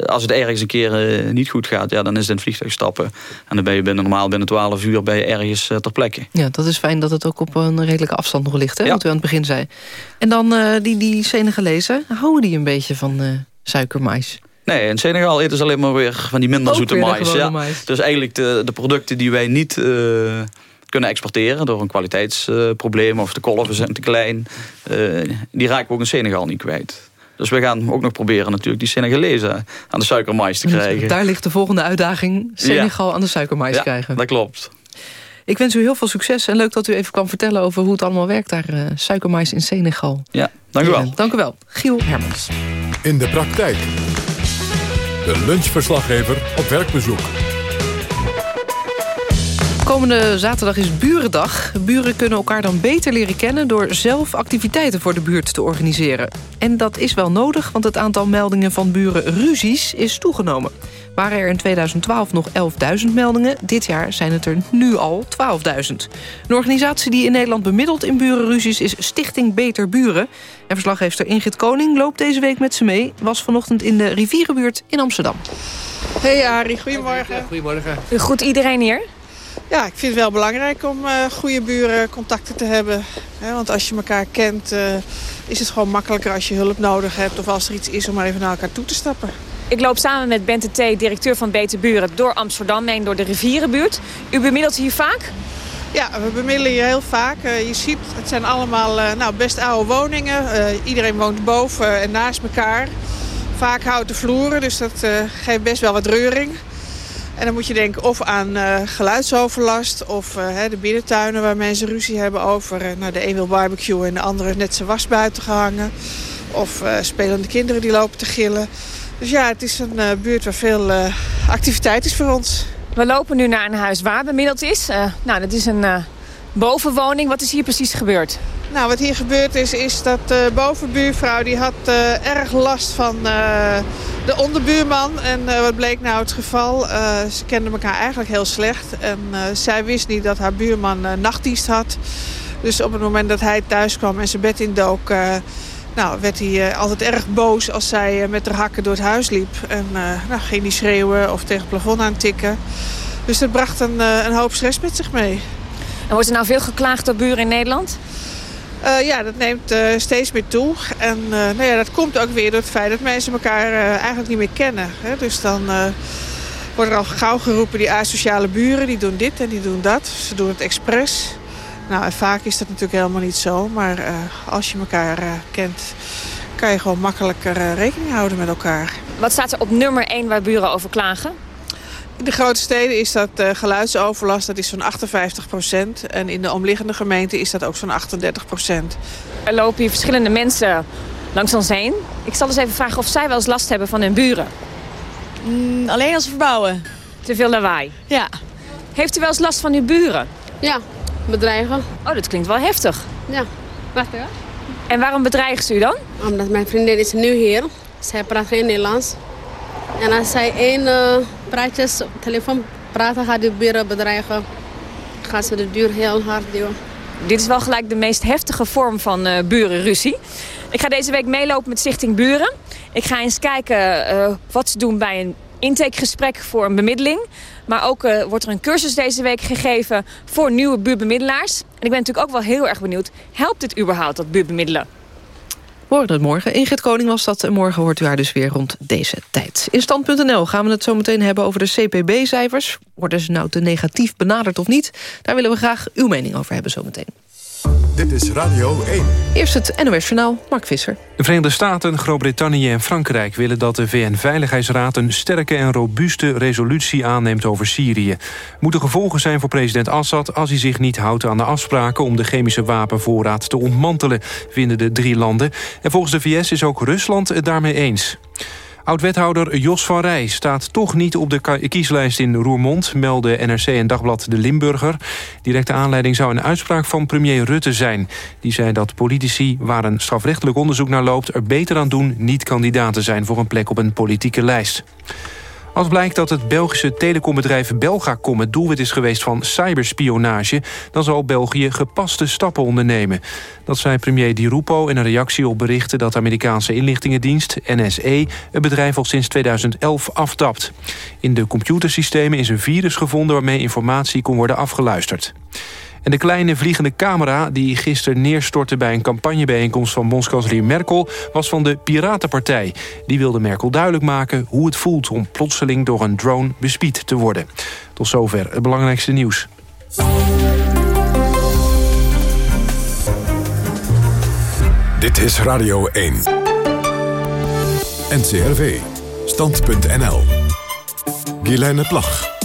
als het ergens een keer uh, niet goed gaat, ja, dan is het in het vliegtuig stappen. En dan ben je binnen, normaal binnen 12 uur bij je ergens uh, ter plekke. Ja, dat is fijn dat het ook op een redelijke afstand nog ligt, hè, ja. wat u aan het begin zei. En dan uh, die, die Senegalezen, houden die een beetje van suikermais? Nee, in Senegal eten ze alleen maar weer van die minder ook zoete mais. Ja. mais. Dus eigenlijk de, de producten die wij niet kunnen exporteren door een kwaliteitsprobleem of de kolven zijn te klein, die raken we ook in Senegal niet kwijt. Dus we gaan ook nog proberen natuurlijk die Senegalezen aan de suikermais te krijgen. Daar ligt de volgende uitdaging. Senegal ja. aan de suikermais ja, krijgen. dat klopt. Ik wens u heel veel succes en leuk dat u even kwam vertellen over hoe het allemaal werkt daar. Uh, suikermais in Senegal. Ja, dank u wel. Ja, dank u wel. Giel Hermans. In de praktijk. De lunchverslaggever op werkbezoek. Komende zaterdag is Burendag. Buren kunnen elkaar dan beter leren kennen... door zelf activiteiten voor de buurt te organiseren. En dat is wel nodig, want het aantal meldingen van burenruzies is toegenomen. Waren er in 2012 nog 11.000 meldingen, dit jaar zijn het er nu al 12.000. Een organisatie die in Nederland bemiddelt in burenruzies... is Stichting Beter Buren. En verslaggever Ingrid Koning loopt deze week met ze mee... was vanochtend in de rivierenbuurt in Amsterdam. Hey Arie, goedemorgen. Goedemorgen. U groet iedereen hier? Ja, ik vind het wel belangrijk om uh, goede buren contacten te hebben. He, want als je elkaar kent, uh, is het gewoon makkelijker als je hulp nodig hebt... of als er iets is om maar even naar elkaar toe te stappen. Ik loop samen met Bente T., directeur van Beter Buren... door Amsterdam heen, door de rivierenbuurt. U bemiddelt hier vaak? Ja, we bemiddelen hier heel vaak. Uh, je ziet, het zijn allemaal nou, best oude woningen. iedereen woont boven en naast elkaar. Vaak houten vloeren, dus dat geeft best wel wat reuring. En dan moet je denken of aan uh, geluidsoverlast of uh, de binnentuinen waar mensen ruzie hebben over. Uh, nou, de een wil barbecue en de andere net zijn was buiten gehangen. Of spelende kinderen die lopen te gillen. Dus ja, het is een buurt waar veel activiteit is voor ons. We lopen nu naar een huis waar bemiddeld is. nou, dat is een bovenwoning. Wat is hier precies gebeurd? Nou, wat hier gebeurd is, is dat de bovenbuurvrouw die had erg last van de onderbuurman. En uh, wat bleek nou het geval? Ze kenden elkaar eigenlijk heel slecht. En zij wist niet dat haar buurman nachtdienst had. Dus op het moment dat hij thuis kwam en zijn bed indook... Nou, werd hij altijd erg boos als zij met haar hakken door het huis liep. En uh, nou, ging hij schreeuwen of tegen het plafond aantikken. Dus dat bracht een, een hoop stress met zich mee. En wordt er nou veel geklaagd door buren in Nederland? ja, dat neemt steeds meer toe. En nou ja, dat komt ook weer door het feit dat mensen elkaar eigenlijk niet meer kennen. Hè? Dus dan wordt er al gauw geroepen, die asociale buren, die doen dit en die doen dat. Ze doen het expres. Nou, en vaak is dat natuurlijk helemaal niet zo. Maar als je elkaar kent, kan je gewoon makkelijker rekening houden met elkaar. Wat staat er op nummer 1 waar buren over klagen? In de grote steden is dat geluidsoverlast, dat is zo'n 58 procent. En in de omliggende gemeenten is dat ook zo'n 38 procent. Er lopen hier verschillende mensen langs ons heen. Ik zal eens even vragen of zij wel eens last hebben van hun buren. Mm, alleen als we verbouwen. Te veel lawaai? Ja. Heeft u wel eens last van uw buren? Ja, bedreigen. Oh, dat klinkt wel heftig. Ja, wacht hoor. En waarom bedreigen ze u dan? Omdat mijn vriendin is nu hier. Zij praat geen Nederlands. En als zij één uh, praatjes telefoon praten, gaat de buren bedreigen. Gaat ze de deur heel hard duwen. Dit is wel gelijk de meest heftige vorm van uh, burenruzie. Ik ga deze week meelopen met Stichting Buren. Ik ga eens kijken uh, wat ze doen bij een intakegesprek voor een bemiddeling. Maar ook wordt er een cursus deze week gegeven voor nieuwe buurbemiddelaars. En ik ben natuurlijk ook wel heel erg benieuwd, helpt dit überhaupt, dat buurbemiddelen? Morgen het morgen. Ingrid Koning was dat. En morgen hoort u haar dus weer rond deze tijd. In Stand.nl gaan we het zo meteen hebben over de CPB-cijfers. Worden ze nou te negatief benaderd of niet? Daar willen we graag uw mening over hebben zometeen. Dit is Radio 1. Eerst het NOS Journaal, Mark Visser. De Verenigde Staten, Groot-Brittannië en Frankrijk... willen dat de VN-veiligheidsraad een sterke en robuuste resolutie aanneemt over Syrië. Moeten gevolgen zijn voor president Assad... als hij zich niet houdt aan de afspraken om de chemische wapenvoorraad te ontmantelen... vinden de drie landen. En volgens de VS is ook Rusland het daarmee eens. Oud-wethouder Jos van Rij staat toch niet op de kieslijst in Roermond... melden NRC en Dagblad De Limburger. Directe aanleiding zou een uitspraak van premier Rutte zijn. Die zei dat politici, waar een strafrechtelijk onderzoek naar loopt... er beter aan doen niet kandidaat te zijn voor een plek op een politieke lijst. Als blijkt dat het Belgische telecombedrijf Belgacom... het doelwit is geweest van cyberspionage... dan zal België gepaste stappen ondernemen. Dat zei premier Di Rupo in een reactie op berichten... dat de Amerikaanse inlichtingendienst, NSE... het bedrijf al sinds 2011 aftapt. In de computersystemen is een virus gevonden... waarmee informatie kon worden afgeluisterd. En de kleine vliegende camera die gisteren neerstortte... bij een campagnebijeenkomst van bondskanselier Merkel... was van de Piratenpartij. Die wilde Merkel duidelijk maken hoe het voelt... om plotseling door een drone bespied te worden. Tot zover het belangrijkste nieuws. Dit is Radio 1. NCRV. Stand.nl. Guilaine Plag.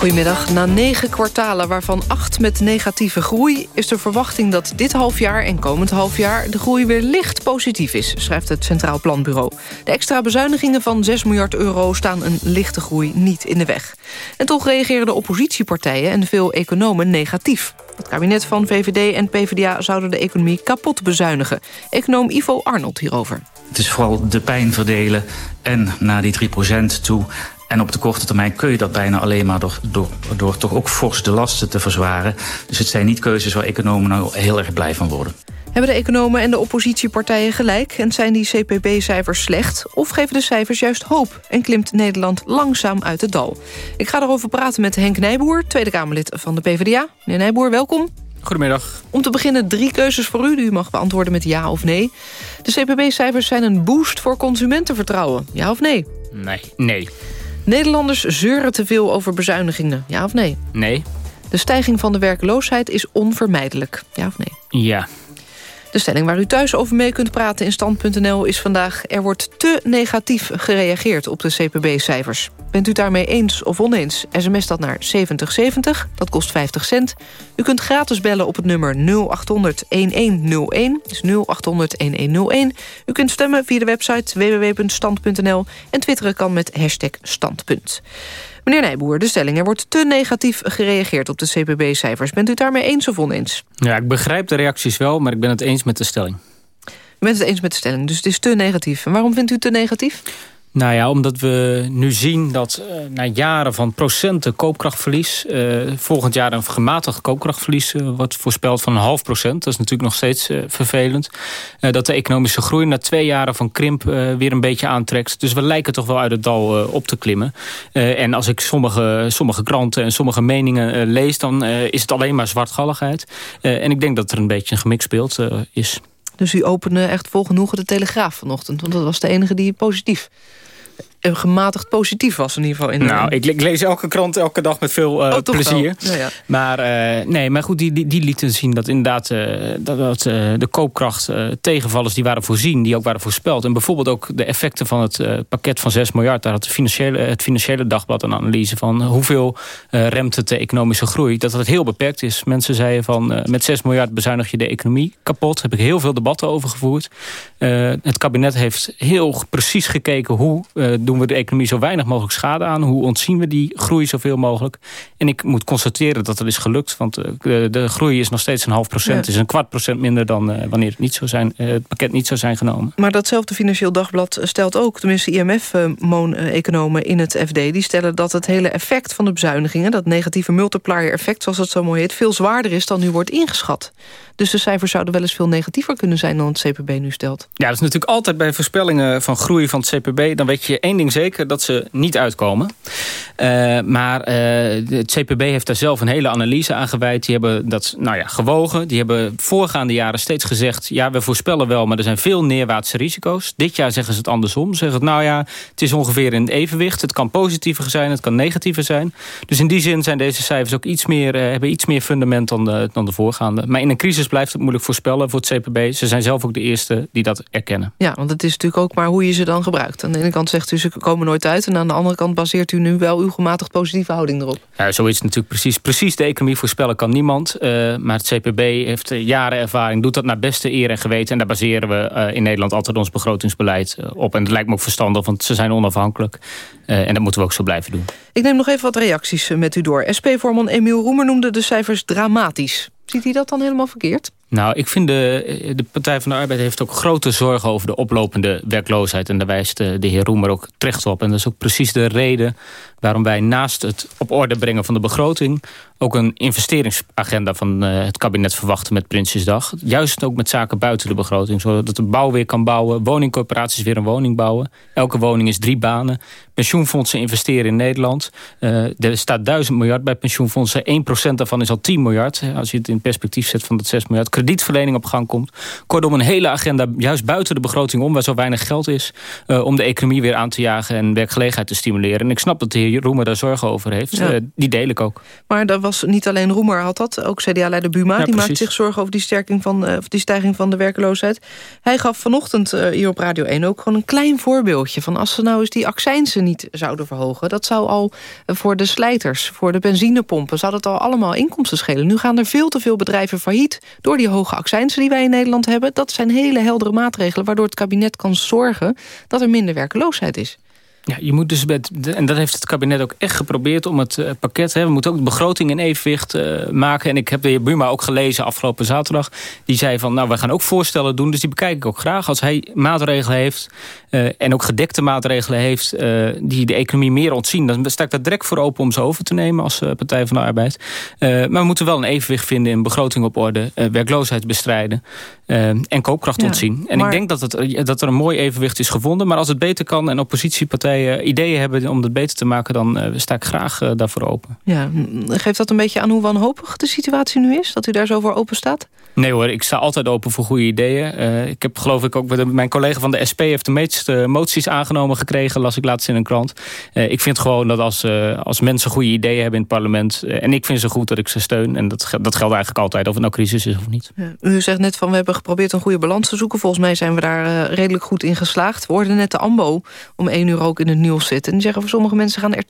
Goedemiddag. Na negen kwartalen, waarvan acht met negatieve groei... is de verwachting dat dit halfjaar en komend halfjaar... de groei weer licht positief is, schrijft het Centraal Planbureau. De extra bezuinigingen van 6 miljard euro... staan een lichte groei niet in de weg. En toch reageren de oppositiepartijen en veel economen negatief. Het kabinet van VVD en PvdA zouden de economie kapot bezuinigen. Econoom Ivo Arnold hierover. Het is vooral de pijn verdelen en naar die 3% toe en op de korte termijn kun je dat bijna alleen maar door, door, door toch ook fors de lasten te verzwaren. Dus het zijn niet keuzes waar economen nou heel erg blij van worden. Hebben de economen en de oppositiepartijen gelijk... en zijn die CPB-cijfers slecht? Of geven de cijfers juist hoop en klimt Nederland langzaam uit het dal? Ik ga erover praten met Henk Nijboer, Tweede Kamerlid van de PvdA. Meneer Nijboer, welkom. Goedemiddag. Om te beginnen drie keuzes voor u. U mag beantwoorden met ja of nee. De CPB-cijfers zijn een boost voor consumentenvertrouwen. Ja of nee? Nee. Nee. Nederlanders zeuren te veel over bezuinigingen. Ja of nee? Nee. De stijging van de werkloosheid is onvermijdelijk. Ja of nee? Ja. De stelling waar u thuis over mee kunt praten in stand.nl is vandaag... er wordt te negatief gereageerd op de CPB-cijfers. Bent u daarmee eens of oneens? SMS dat naar 7070, dat kost 50 cent. U kunt gratis bellen op het nummer 0800-1101. Dus 0800-1101. U kunt stemmen via de website www.stand.nl... en twitteren kan met hashtag standpunt. Meneer Nijboer, de stelling. Er wordt te negatief gereageerd op de CPB-cijfers. Bent u het daarmee eens of oneens? Ja, ik begrijp de reacties wel, maar ik ben het eens met de stelling. U bent het eens met de stelling, dus het is te negatief. En waarom vindt u het te negatief? Nou ja, omdat we nu zien dat uh, na jaren van procenten koopkrachtverlies... Uh, volgend jaar een gematigd koopkrachtverlies uh, wordt voorspeld van een half procent. Dat is natuurlijk nog steeds vervelend. dat de economische groei na twee jaren van krimp weer een beetje aantrekt. Dus we lijken toch wel uit het dal op te klimmen. en als ik sommige, sommige kranten en sommige meningen lees... dan is het alleen maar zwartgalligheid. en ik denk dat er een beetje een gemixt beeld is. Dus u opende echt vol genoegen de Telegraaf vanochtend. Want dat was de enige die positief gematigd positief was in ieder geval. In nou, ik, ik, lees elke krant elke dag met veel uh, plezier. Ja, ja. Maar, uh, nee, maar goed, die, die, die lieten zien dat inderdaad uh, dat, dat de koopkracht tegenvallers die waren voorzien, die ook waren voorspeld. En bijvoorbeeld ook de effecten van het pakket van 6 miljard. Daar had de financiële, het Financiële Dagblad een analyse van hoeveel remt het de economische groei. Dat het heel beperkt is. Mensen zeiden van met 6 miljard bezuinig je de economie kapot. Daar heb ik heel veel debatten over gevoerd. het kabinet heeft heel precies gekeken hoe doen we de economie zo weinig mogelijk schade aan? Hoe ontzien we die groei zoveel mogelijk? En ik moet constateren dat dat is gelukt. Want eh, de, groei is nog steeds een half procent. Het is een kwart procent minder dan uh, wanneer het, niet zou zijn, uh, het pakket niet zou zijn genomen. Maar datzelfde Financieel Dagblad stelt ook... tenminste IMF-economen in het FD... die stellen dat het hele effect van de bezuinigingen... dat negatieve multiplier effect, zoals het zo mooi heet... veel zwaarder is dan nu wordt ingeschat. Dus de cijfers zouden wel eens veel negatiever kunnen zijn... dan het CPB nu stelt. Ja, dat is natuurlijk altijd bij voorspellingen van groei van het CPB... dan weet je één ding zeker, dat ze niet uitkomen. Uh, maar uh, het CPB heeft daar zelf een hele analyse aan gewijd. Die hebben dat nou ja, gewogen. Die hebben voorgaande jaren steeds gezegd... ja, we voorspellen wel, maar er zijn veel neerwaartse risico's. Dit jaar zeggen ze het andersom. Ze zeggen, nou ja, het is ongeveer in evenwicht. Het kan positiever zijn, het kan negatiever zijn. Dus in die zin zijn deze cijfers ook iets meer, uh, hebben iets meer fundament dan de, dan de voorgaande. Maar in een crisis blijft het moeilijk voorspellen voor het CPB. Ze zijn zelf ook de eerste die dat erkennen. Ja, want het is natuurlijk ook maar hoe je ze dan gebruikt. Aan de ene kant zegt u ze komen nooit uit... en aan de andere kant baseert u nu wel uw gematigd positieve houding erop. Ja, zo is het natuurlijk precies. Precies de economie voorspellen kan niemand. Uh, maar het CPB heeft jaren ervaring, doet dat naar beste eer en geweten. En daar baseren we uh, in Nederland altijd ons begrotingsbeleid op. En dat lijkt me ook verstandig, want ze zijn onafhankelijk. en dat moeten we ook zo blijven doen. Ik neem nog even wat reacties met u door. SP-voorman Emiel Roemer noemde de cijfers dramatisch. Ziet hij dat dan helemaal verkeerd? Nou, ik vind de, de Partij van de Arbeid heeft ook grote zorgen over de oplopende werkloosheid. En daar wijst de heer Roemer ook terecht op. En dat is ook precies de reden waarom wij naast het op orde brengen van de begroting... ook een investeringsagenda van uh, het kabinet verwachten met Prinsjesdag. Juist ook met zaken buiten de begroting. Zodat de bouw weer kan bouwen, woningcorporaties weer een woning bouwen. Elke woning is drie banen. Pensioenfondsen investeren in Nederland. Uh, er staat duizend miljard bij pensioenfondsen. 1% daarvan is al 10 miljard. Als je het in perspectief zet van dat 6 miljard. Kredietverlening op gang komt. Kortom, een hele agenda juist buiten de begroting om... waar zo weinig geld is uh, om de economie weer aan te jagen... en werkgelegenheid te stimuleren. En ik snap dat de heer Roemer daar zorgen over heeft. Ja. Uh, die deel ik ook. Maar dat was niet alleen Roemer had dat. Ook CDA-leider Buma ja, die maakt zich zorgen over die, sterking van, uh, die stijging van de werkloosheid. Hij gaf vanochtend uh, hier op Radio 1 ook gewoon een klein voorbeeldje... van als ze nou eens die accijnsen niet zouden verhogen... dat zou al voor de slijters, voor de benzinepompen... zou dat al allemaal inkomsten schelen. Nu gaan er veel te veel bedrijven failliet... door die hoge accijnsen die wij in Nederland hebben. Dat zijn hele heldere maatregelen... waardoor het kabinet kan zorgen dat er minder werkloosheid is. Ja, je moet dus met, en dat heeft het kabinet ook echt geprobeerd om het uh, pakket. Hè, we moeten ook de begroting in evenwicht uh, maken. En ik heb de heer Buma ook gelezen afgelopen zaterdag. Die zei van, nou, we gaan ook voorstellen doen. Dus die bekijk ik ook graag. Als hij maatregelen heeft en ook gedekte maatregelen heeft... die de economie meer ontzien, dan sta ik daar direct voor open om ze over te nemen als Partij van de Arbeid. maar we moeten wel een evenwicht vinden in begroting op orde, werkloosheid bestrijden en koopkracht ja, ontzien. En maar... ik denk dat, het, dat er een mooi evenwicht is gevonden. Maar als het beter kan en oppositiepartijen ideeën hebben om het beter te maken... dan sta ik graag daarvoor open. Ja, geeft dat een beetje aan hoe wanhopig de situatie nu is? Dat u daar zo voor open staat? Nee hoor, ik sta altijd open voor goede ideeën. Ik heb geloof ik ook... Mijn collega van de SP heeft de meeste moties aangenomen gekregen... las ik laatst in een krant. ik vind gewoon dat als, als mensen goede ideeën hebben in het parlement... en ik vind ze goed dat ik ze steun. En dat, dat geldt eigenlijk altijd, of het nou crisis is of niet. Ja, u zegt net van we hebben geprobeerd een goede balans te zoeken. Volgens mij zijn we daar redelijk goed in geslaagd. We hoorden net de AMBO om één uur ook in het nieuws zitten. En die zeggen voor sommige mensen gaan er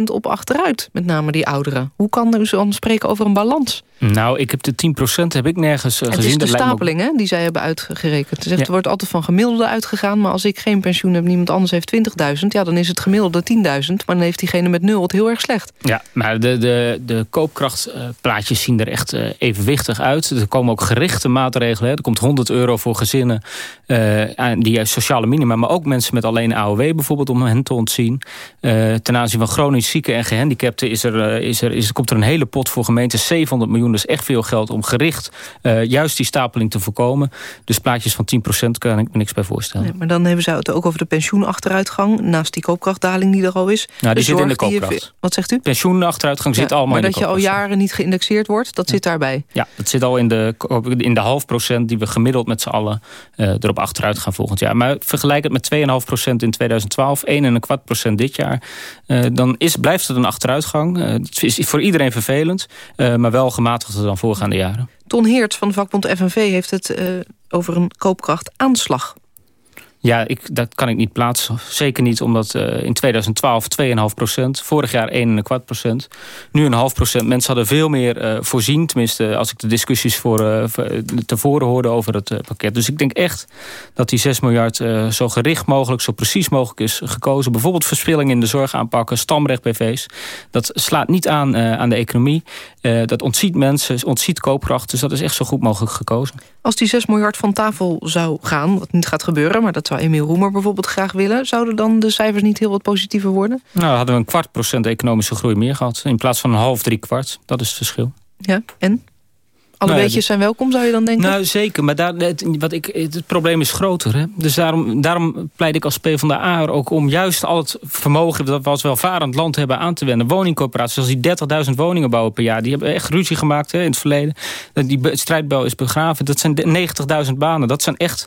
10% op achteruit. Met name die ouderen. Hoe kan u dan spreken over een balans? Nou, ik heb de 10% heb ik nergens gezien. Het is de stapeling hè, die zij hebben uitgerekend. Zegt, ja. Er wordt altijd van gemiddelde uitgegaan. Maar als ik geen pensioen heb, niemand anders heeft 20.000... ja, dan is het gemiddelde 10.000. Maar dan heeft diegene met nul het heel erg slecht. Ja, maar de, de, de koopkrachtplaatjes zien er echt uh, evenwichtig uit. Er komen ook gerichte maatregelen. Hè. Er komt 100 euro voor gezinnen uh, die sociale minima... maar ook mensen met alleen AOW bijvoorbeeld om hen te ontzien. Uh, ten aanzien van chronisch zieken en gehandicapten... Is er, is er, is, komt er een hele pot voor gemeenten. 700 miljoen, dat is echt veel geld om gericht... juist die stapeling te voorkomen. Dus plaatjes van 10% kan ik me niks bij voorstellen. Nee, maar dan hebben ze het ook over de pensioenachteruitgang... naast die koopkrachtdaling die er al is. Nou, die zit in de koopkracht. wat zegt u? Pensioenachteruitgang ja, zit allemaal in de Maar dat je al jaren niet geïndexeerd wordt, dat zit daarbij? Ja, dat zit al in de, in de half procent... die we gemiddeld met z'n allen erop achteruit gaan volgend jaar. Maar vergelijk het met 2,5 procent in 2012, 1,25 procent dit jaar... Uh, dan is, blijft het een achteruitgang. Uh, het is voor iedereen vervelend, maar wel gematigder dan voorgaande jaren. Ton Heert van de vakbond FNV heeft het over een koopkrachtaanslag. Ja, ik, dat kan ik niet plaatsen. Zeker niet omdat uh, in 2012 2,5 procent. Vorig jaar 1,25 procent. Nu een half procent. Mensen hadden veel meer uh, voorzien. Tenminste, als ik de discussies voor, uh, tevoren hoorde over het pakket. Dus ik denk echt dat die 6 miljard zo gericht mogelijk, zo precies mogelijk is gekozen. Bijvoorbeeld verspilling in de zorg aanpakken, stamrecht BV's. Dat slaat niet aan aan de economie. Dat ontziet mensen, ontziet koopkracht. Dus dat is echt zo goed mogelijk gekozen. Als die 6 miljard van tafel zou gaan, wat niet gaat gebeuren... maar dat zou Emiel Roemer bijvoorbeeld graag willen... zouden dan de cijfers niet heel wat positiever worden? Nou, hadden we een kwart procent economische groei meer gehad... in plaats van een half, drie kwart. Dat is het verschil. Ja, en? Alle nou, beetjes zijn welkom, zou je dan denken? Nou, zeker. Maar daar, het, wat ik, het probleem is groter. Hè? Dus daarom, daarom pleit ik als PvdA er ook om juist al het vermogen... dat we als welvarend land hebben aan te wenden. Woningcorporaties, zoals die 30.000 woningen bouwen per jaar... die hebben echt ruzie gemaakt hè, in het verleden. Die strijdbel is begraven. Dat zijn 90.000 banen. Dat zijn echt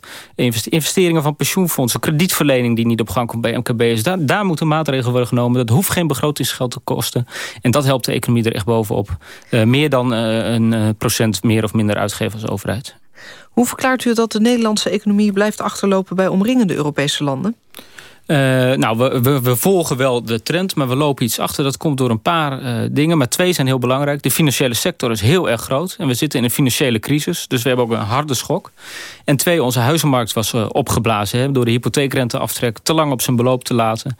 investeringen van pensioenfondsen. Kredietverlening die niet op gang komt bij MKB is. Daar, daar moeten maatregelen worden genomen. Dat hoeft geen begrotingsgeld te kosten. En dat helpt de economie er echt bovenop. Uh, meer dan uh, een uh, meer of minder uitgeven als overheid. Hoe verklaart u dat de Nederlandse economie blijft achterlopen bij omringende Europese landen? Uh, nou, we, we, volgen wel de trend, maar we lopen iets achter. Dat komt door een paar uh, dingen, maar twee zijn heel belangrijk. De financiële sector is heel erg groot. En we zitten in een financiële crisis, dus we hebben ook een harde schok. En twee, onze huizenmarkt was uh, opgeblazen... Hè, door de hypotheekrenteaftrek te lang op zijn beloop te laten.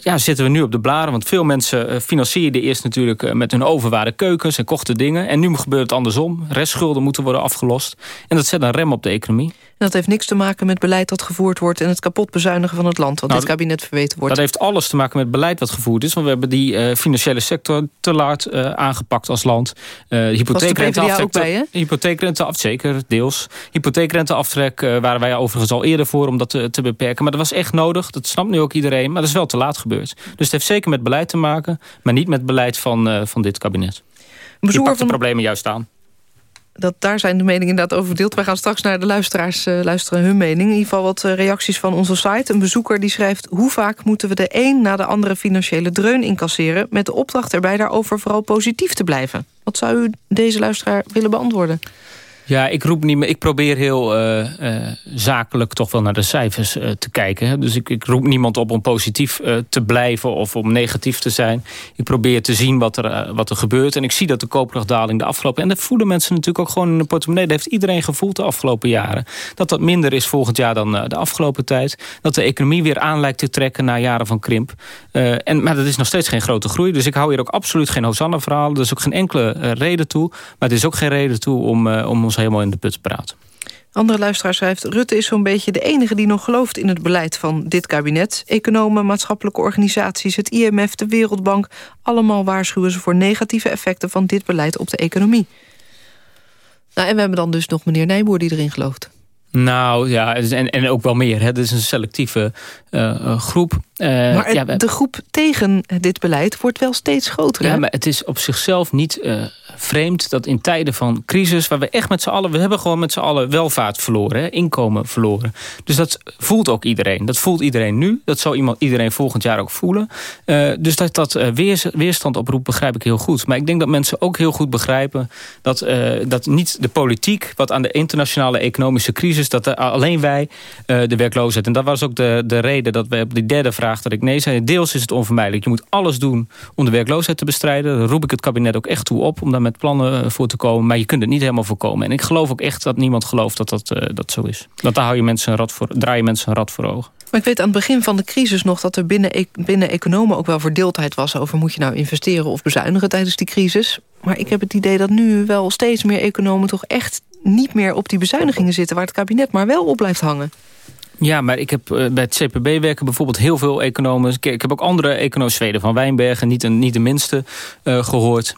ja, zitten we nu op de blaren, want veel mensen financierden eerst natuurlijk... met hun overwaarde keukens en kochten dingen. En nu gebeurt het andersom. Restschulden moeten worden afgelost. En dat zet een rem op de economie. Dat heeft niks te maken met beleid dat gevoerd wordt... en het kapot bezuinigen van het land, wat nou, dit kabinet verweten wordt. Dat heeft alles te maken met beleid wat gevoerd is. Want we hebben die uh, financiële sector te laat uh, aangepakt als land. Uh, hypotheekrente ook bij, hè? Hypotheekrente af, zeker, deels. Hypotheekrenteaftrek waren wij overigens al eerder voor om dat te, te, beperken. Maar dat was echt nodig, dat snapt nu ook iedereen. Maar dat is wel te laat gebeurd. Dus het heeft zeker met beleid te maken... maar niet met beleid van, van dit kabinet. Je pakt de problemen juist aan dat, daar zijn de meningen inderdaad over verdeeld. Wij gaan straks naar de luisteraars uh, luisteren hun mening. In ieder geval wat uh, reacties van onze site. Een bezoeker die schrijft... hoe vaak moeten we de een na de andere financiële dreun incasseren... met de opdracht erbij daarover vooral positief te blijven. Wat zou u deze luisteraar willen beantwoorden? Ja, ik roep niet meer. Ik probeer heel uh, uh, zakelijk toch wel naar de cijfers uh, te kijken. Dus ik, ik, roep niemand op om positief te blijven of om negatief te zijn. Ik probeer te zien wat er, wat er gebeurt. En ik zie dat de koopkrachtdaling de afgelopen... en dat voelen mensen natuurlijk ook gewoon in de portemonnee. Dat heeft iedereen gevoeld de afgelopen jaren. Dat dat minder is volgend jaar dan de afgelopen tijd. Dat de economie weer aan lijkt te trekken na jaren van krimp. en, maar dat is nog steeds geen grote groei. Dus ik hou hier ook absoluut geen Hosanna-verhaal. Er is ook geen enkele reden toe. Maar het is ook geen reden toe om, om ons helemaal in de put praten. Andere luisteraar schrijft... Rutte is zo'n beetje de enige die nog gelooft in het beleid van dit kabinet. Economen, maatschappelijke organisaties, het IMF, de Wereldbank... allemaal waarschuwen ze voor negatieve effecten van dit beleid op de economie. Nou, en we hebben dan dus nog meneer Nijboer die erin gelooft. Nou ja, en, en ook wel meer. Hè. Het is een selectieve uh, groep. Uh, maar ja, de groep tegen dit beleid wordt wel steeds groter. Ja, maar het is op zichzelf niet uh, vreemd dat in tijden van crisis... waar we echt met z'n allen... we hebben gewoon met z'n allen welvaart verloren, inkomen verloren. Dus dat voelt ook iedereen. Dat voelt iedereen nu. Dat zal iemand, iedereen volgend jaar ook voelen. dus dat dat weerstand oproept, begrijp ik heel goed. Maar ik denk dat mensen ook heel goed begrijpen... dat, dat niet de politiek, wat aan de internationale economische crisis... dat alleen wij de werkloosheid... en dat was ook de, de reden dat we op die derde vraag dat ik nee zei. Deels is het onvermijdelijk. Je moet alles doen om de werkloosheid te bestrijden. Daar roep ik het kabinet ook echt toe op om daar met plannen eh, voor te komen. Maar je kunt het niet helemaal voorkomen. En ik geloof ook echt dat niemand gelooft dat dat, uh, dat zo is. Dat daar hou je mensen een rad voor, draai je mensen een rad voor ogen. Maar ik weet aan het begin van de crisis nog... dat er binnen, e-, binnen economen ook wel verdeeldheid was... over moet je nou investeren of bezuinigen tijdens die crisis. Maar ik heb het idee dat nu wel steeds meer economen toch echt niet meer op die bezuinigingen zitten... waar het kabinet maar wel op blijft hangen. Ja, maar ik heb uh, bij het CPB werken bijvoorbeeld heel veel economen. Ik, heb ook andere economen, Zweden van Wijnbergen, niet, een, niet de minste, uh, gehoord.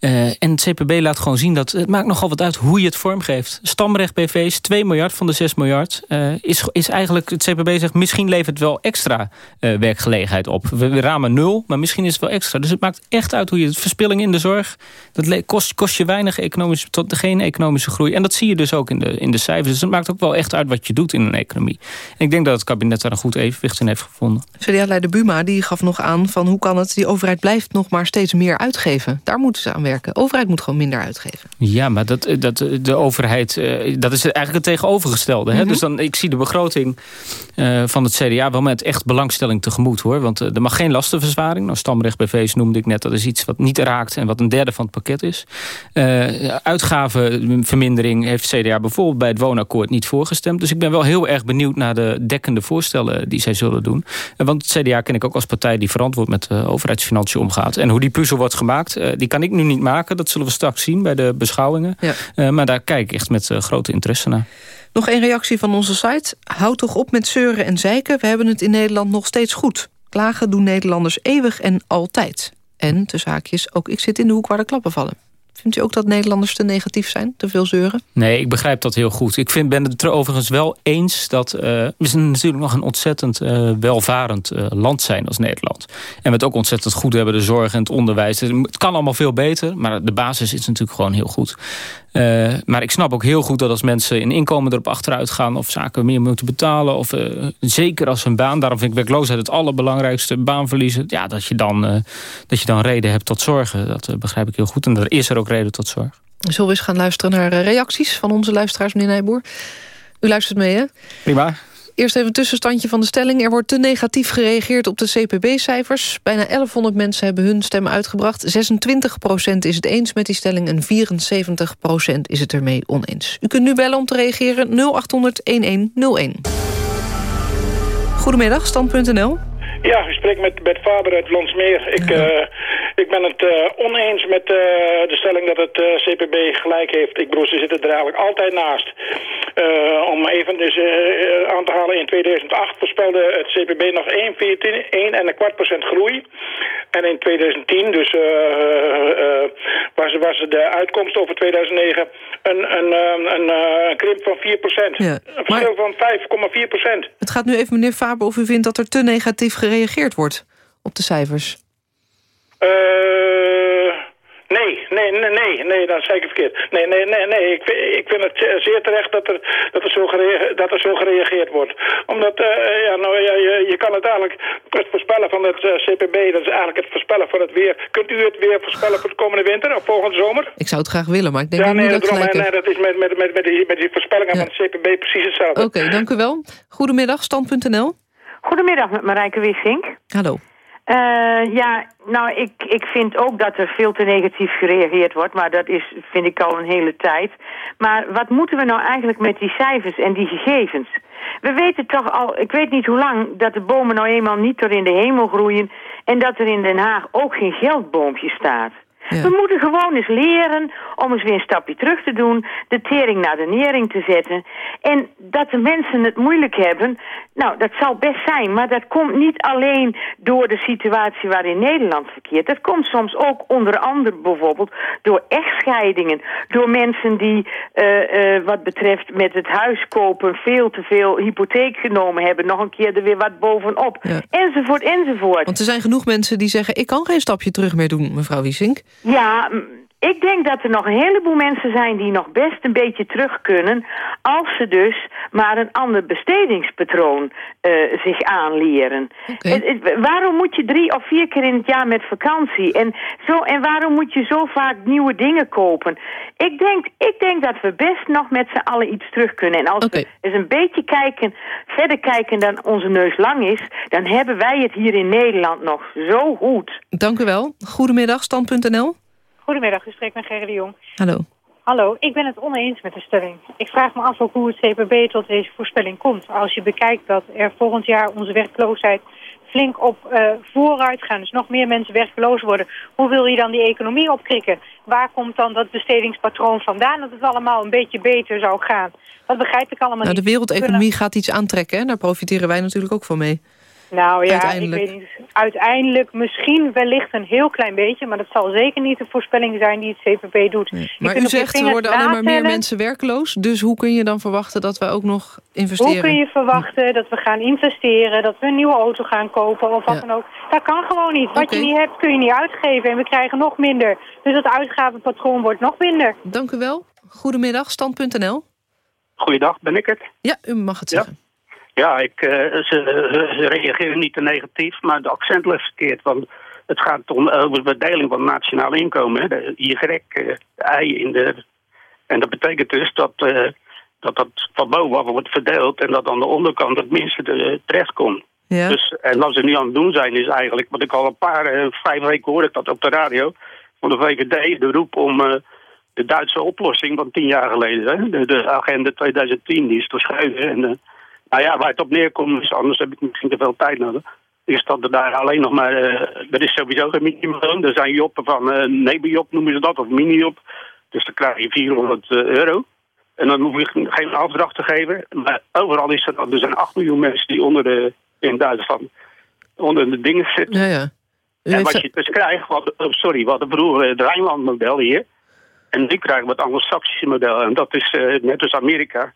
Uh, en het CPB laat gewoon zien dat het maakt nogal wat uit hoe je het vormgeeft. Stamrecht BV's, 2 miljard van de 6 miljard. Is, is eigenlijk, het CPB zegt, misschien levert het wel extra werkgelegenheid op. We, we, ramen nul, maar misschien is het wel extra. Dus het maakt echt uit hoe je het verspilling in de zorg... dat kost, kost je weinig economische, tot geen economische groei. En dat zie je dus ook in de, in de cijfers. Dus het maakt ook wel echt uit wat je doet in een economie. En ik denk dat het kabinet daar een goed evenwicht in heeft gevonden. CDA-leider Buma die gaf nog aan van hoe kan het... die overheid blijft nog maar steeds meer uitgeven. Daar moeten ze aan werken. De overheid moet gewoon minder uitgeven. Ja, maar dat, dat, de overheid, dat is eigenlijk het tegenovergestelde. Hè? Mm -hmm. Dus dan, ik zie de begroting uh, van het CDA wel met echt belangstelling tegemoet. hoor. Want uh, er mag geen lastenverzwaring. Nou, stamrecht BV's noemde ik net. Dat is iets wat niet raakt en wat een derde van het pakket is. Uh, uitgavenvermindering heeft CDA bijvoorbeeld bij het woonakkoord niet voorgestemd. Dus ik ben wel heel erg benieuwd naar de dekkende voorstellen die zij zullen doen. want het CDA ken ik ook als partij die verantwoord met de overheidsfinanciën omgaat. En hoe die puzzel wordt gemaakt, die kan ik nu niet maken. Dat zullen we straks zien bij de beschouwingen. Ja. Uh, maar daar kijk ik echt met grote interesse naar. Nog één reactie van onze site. Houd toch op met zeuren en zeiken. We hebben het in Nederland nog steeds goed. Klagen doen Nederlanders eeuwig en altijd. En, tussen haakjes, ook ik zit in de hoek waar de klappen vallen. Vindt u ook dat Nederlanders te negatief zijn? Te veel zeuren? Nee, ik begrijp dat heel goed. Ik vind, ben het er overigens wel eens dat uh, we natuurlijk nog een ontzettend uh, welvarend uh, land zijn als Nederland. En we het ook ontzettend goed hebben, de zorg en het onderwijs. Het kan allemaal veel beter, maar de basis is natuurlijk gewoon heel goed. Uh, maar ik snap ook heel goed dat als mensen in inkomen erop achteruit gaan... of zaken meer moeten betalen, of uh, zeker als hun baan... daarom vind ik werkloosheid het allerbelangrijkste, baanverliezen... Ja, dat, je dan, uh, dat je dan reden hebt tot zorgen. Dat begrijp ik heel goed. En er is er ook reden tot zorg. Zullen we eens gaan luisteren naar reacties van onze luisteraars, meneer Nijboer? U luistert mee, hè? Prima. Eerst even een tussenstandje van de stelling. Er wordt te negatief gereageerd op de CPB-cijfers. Bijna 1100 mensen hebben hun stem uitgebracht. 26% is het eens met die stelling en 74% is het ermee oneens. U kunt nu bellen om te reageren 0800-1101. Goedemiddag, stand.nl. Ja, u spreekt met Bert Faber uit Landsmeer. Ik, ja. uh, ik ben het uh, oneens met uh, de stelling dat het CPB gelijk heeft. Ik bedoel, ze zitten er eigenlijk altijd naast. om even dus aan te halen, in 2008 voorspelde het CPB nog 1, 14, 1 en een kwart procent groei. En in 2010, dus was, was de uitkomst over 2009 een, een, een, een krimp van 4 procent. Ja. Een verschil van 5,4 procent. Het gaat nu even, meneer Faber, of u vindt dat er te negatief gereageerd wordt op de cijfers? Uh, nee, nee, nee, nee, nee, dat zei ik verkeerd. Nee, nee, nee, nee. Ik, ik vind het zeer terecht dat er, dat er, zo, gereageerd, dat er zo gereageerd wordt. Omdat, uh, ja, nou, ja, je, je kan het eigenlijk, het voorspellen van het uh, CPB, dat is eigenlijk het voorspellen van het weer. Kunt u het weer voorspellen voor de komende winter of volgende zomer? Ik zou het graag willen, maar ik denk ja, nee, dat, dat nee, nee, dat is met, met, met, met, die, met die voorspellingen ja. van het CPB precies hetzelfde. Oké, okay, dank u wel. Goedemiddag, stand.nl. Goedemiddag met Marijke Wissink. Hallo. Uh, ja, nou, ik, ik vind ook dat er veel te negatief gereageerd wordt. Maar dat is, vind ik al een hele tijd. Maar wat moeten we nou eigenlijk met die cijfers en die gegevens? We weten toch al, ik weet niet hoe lang, dat de bomen nou eenmaal niet door in de hemel groeien... en dat er in Den Haag ook geen geldboompje staat. Ja. We moeten gewoon eens leren om eens weer een stapje terug te doen. De tering naar de nering te zetten. En dat de mensen het moeilijk hebben, nou dat zal best zijn. Maar dat komt niet alleen door de situatie waarin Nederland verkeert. Dat komt soms ook onder andere bijvoorbeeld door echtscheidingen. Door mensen die uh, uh, wat betreft met het huis kopen veel te veel hypotheek genomen hebben. Nog een keer er weer wat bovenop. Ja. Enzovoort, enzovoort. Want er zijn genoeg mensen die zeggen ik kan geen stapje terug meer doen, mevrouw Wiesink. Ja, ik denk dat er nog een heleboel mensen zijn die nog best een beetje terug kunnen... als ze dus maar een ander bestedingspatroon uh, zich aanleren. Okay. Het, het, waarom moet je drie of vier keer in het jaar met vakantie? En, zo, en waarom moet je zo vaak nieuwe dingen kopen? Ik denk, ik denk dat we best nog met z'n allen iets terug kunnen. En als okay. we eens een beetje kijken, verder kijken dan onze neus lang is... dan hebben wij het hier in Nederland nog zo goed. Dank u wel. Goedemiddag, stand.nl. Goedemiddag, u spreekt met Gerry de Jong. Hallo. Hallo, ik ben het oneens met de stelling. Ik vraag me af ook hoe het CPB tot deze voorspelling komt. Als je bekijkt dat er volgend jaar onze werkloosheid flink op uh, vooruit gaan. Dus nog meer mensen werkloos worden. Hoe wil je dan die economie opkrikken? Waar komt dan dat bestedingspatroon vandaan? Dat het allemaal een beetje beter zou gaan. Dat begrijp ik allemaal nou, niet. De wereldeconomie gaat iets aantrekken. Daar profiteren wij natuurlijk ook van mee. Nou ja, uiteindelijk. ik weet niet. Uiteindelijk misschien wellicht een heel klein beetje... maar dat zal zeker niet de voorspelling zijn die het CPB doet. Nee. Maar u zegt, er worden alleen maar meer mensen werkloos. Dus hoe kun je dan verwachten dat we ook nog investeren? Hoe kun je verwachten dat we gaan investeren... dat we een nieuwe auto gaan kopen of wat Ja. dan ook? Dat kan gewoon niet. Wat je niet hebt kun je niet uitgeven. En we krijgen nog minder. Dus het uitgavenpatroon wordt nog minder. Dank u wel. Goedemiddag, stand.nl. Goeiedag, ben ik het? Ja, u mag het zeggen. Ja, ik, eh, ze, ze- reageren niet te negatief, maar de accent ligt verkeerd. Want het gaat om over de verdeling van het nationaal inkomen. Hè. De Y, eh, de I in de... En dat betekent dus dat, eh, dat dat van bovenaf wordt verdeeld... en dat aan de onderkant het minste er terecht komt. Ja. Dus, en wat ze nu aan het doen zijn is eigenlijk... wat ik al een paar, eh, vijf weken hoorde ik dat op de radio... van de VVD, de roep om... eh, de Duitse oplossing van tien jaar geleden. Hè? De, de agenda 2010, die is doorschreven. En, eh, nou ja, waar het op neerkomt, is anders heb ik misschien te veel tijd nodig. Is dat er daar alleen nog maar. eh, er is sowieso geen minimumloon. Er zijn joppen van uh, nebenjob noemen ze dat, of minijob. Dus dan krijg je 400 euro. En dan hoef je geen afdracht te geven. Maar overal is er, er zijn 8 miljoen mensen die onder de, in Duitsland onder de dingen zitten. Ja, ja. En wat je dus krijgt, wat, oh, sorry, wat vroeger het Rijnland-model hier. En nu krijgen we het Anglo-Saxische model. En dat is eh, net als Amerika.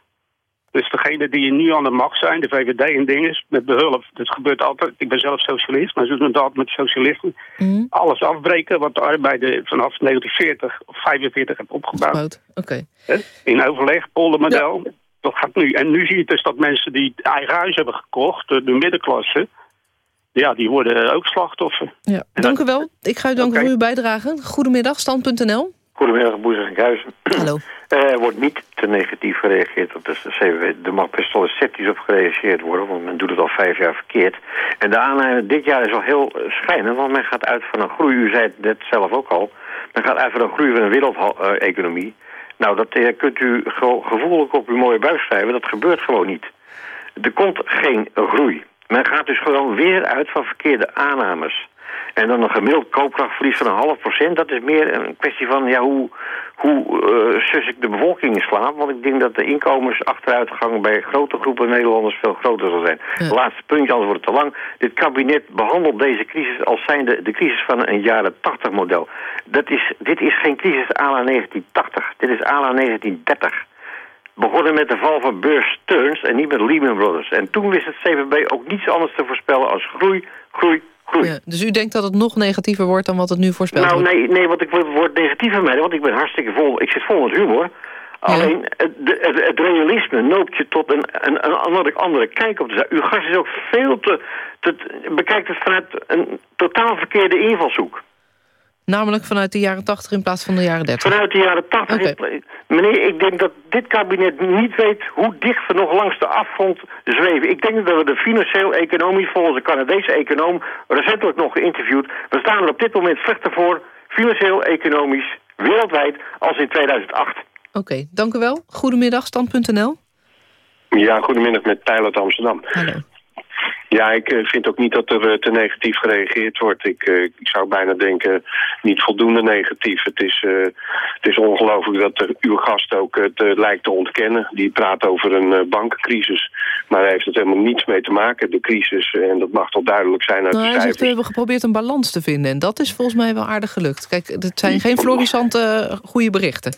Dus degene die nu aan de macht zijn, de VVD en dingen, met behulp, dat gebeurt altijd. Ik ben zelf socialist, maar ze doen het altijd met socialisten. Mhm. Alles afbreken wat de arbeider vanaf 1940 of 45 heeft opgebouwd. Oké. In overleg, poldermodel. Dat gaat nu. En nu zie je dus dat mensen die het eigen huis hebben gekocht, de, de middenklasse, ja, die worden ook slachtoffer. Ja. Dank u wel. Ik ga u danken Oké. voor uw bijdrage. Goedemiddag, stand.nl. Goedemiddag, Boezig en. Hallo. (clears throat) Er wordt niet te negatief gereageerd op de CWW. Er mag best wel sceptisch op gereageerd worden, want men doet het al vijf jaar verkeerd. En de aanleiding dit jaar is al heel eh, schijnend, want men gaat uit van een groei. U zei het zelf ook al. Men gaat uit van een groei van een wereldeconomie. Nou, dat eh, kunt u ge- gevoelig op uw mooie buik schrijven. Dat gebeurt gewoon niet. Er komt geen groei. Men gaat dus gewoon weer uit van verkeerde aannames. En dan een gemiddeld koopkrachtverlies van een half procent. Dat is meer een kwestie van ja, hoe, hoe eh, sus ik de bevolking in slaap. Want ik denk dat de inkomensachteruitgang bij grote groepen Nederlanders veel groter zal zijn. Laatste puntje, anders wordt het te lang. Dit kabinet behandelt deze crisis als zijnde de crisis van een jaren 80 model. Dat is, dit is geen crisis à la 1980. Dit is à la 1930 begonnen met de val van beurs Stearns en niet met Lehman Brothers. En toen wist het CVB ook niets anders te voorspellen als groei, groei, groei. Ja, dus u denkt dat het nog negatiever wordt dan wat het nu voorspeld nou, wordt? nee, nee, want ik word, negatief van mij, want ik ben hartstikke vol, ik zit vol met humor. Alleen, het, het, het realisme noopt je tot een, een, een andere, andere kijk op de zaak. Uw gast is ook veel te, te... Bekijkt het vanuit een totaal verkeerde invalshoek. Namelijk vanuit de jaren 80 in plaats van de jaren 30? Vanuit de jaren 80. is- Meneer, ik denk dat dit kabinet niet weet hoe dicht we nog langs de afgrond zweven. Ik denk dat we de financieel-economisch, volgens een Canadese econoom, recentelijk nog geïnterviewd, we staan er op dit moment slechter voor, financieel-economisch, wereldwijd, als in 2008. Oké, dank u wel. Goedemiddag, stand.nl. Ja, goedemiddag met Tijl uit Amsterdam. Hallo. Ja, ik eh, vind ook niet dat er eh, te negatief gereageerd wordt. Ik, eh, ik zou bijna denken, niet voldoende negatief. Het is, het is ongelooflijk dat er, uw gast ook het lijkt te ontkennen. Die praat over een eh, bankencrisis. Maar daar heeft het helemaal niets mee te maken, de crisis. En dat mag toch duidelijk zijn uit Nou, de hij zegt, cijfers. we hebben geprobeerd een balans te vinden. En dat is volgens mij wel aardig gelukt. Kijk, het zijn geen florissante goede berichten.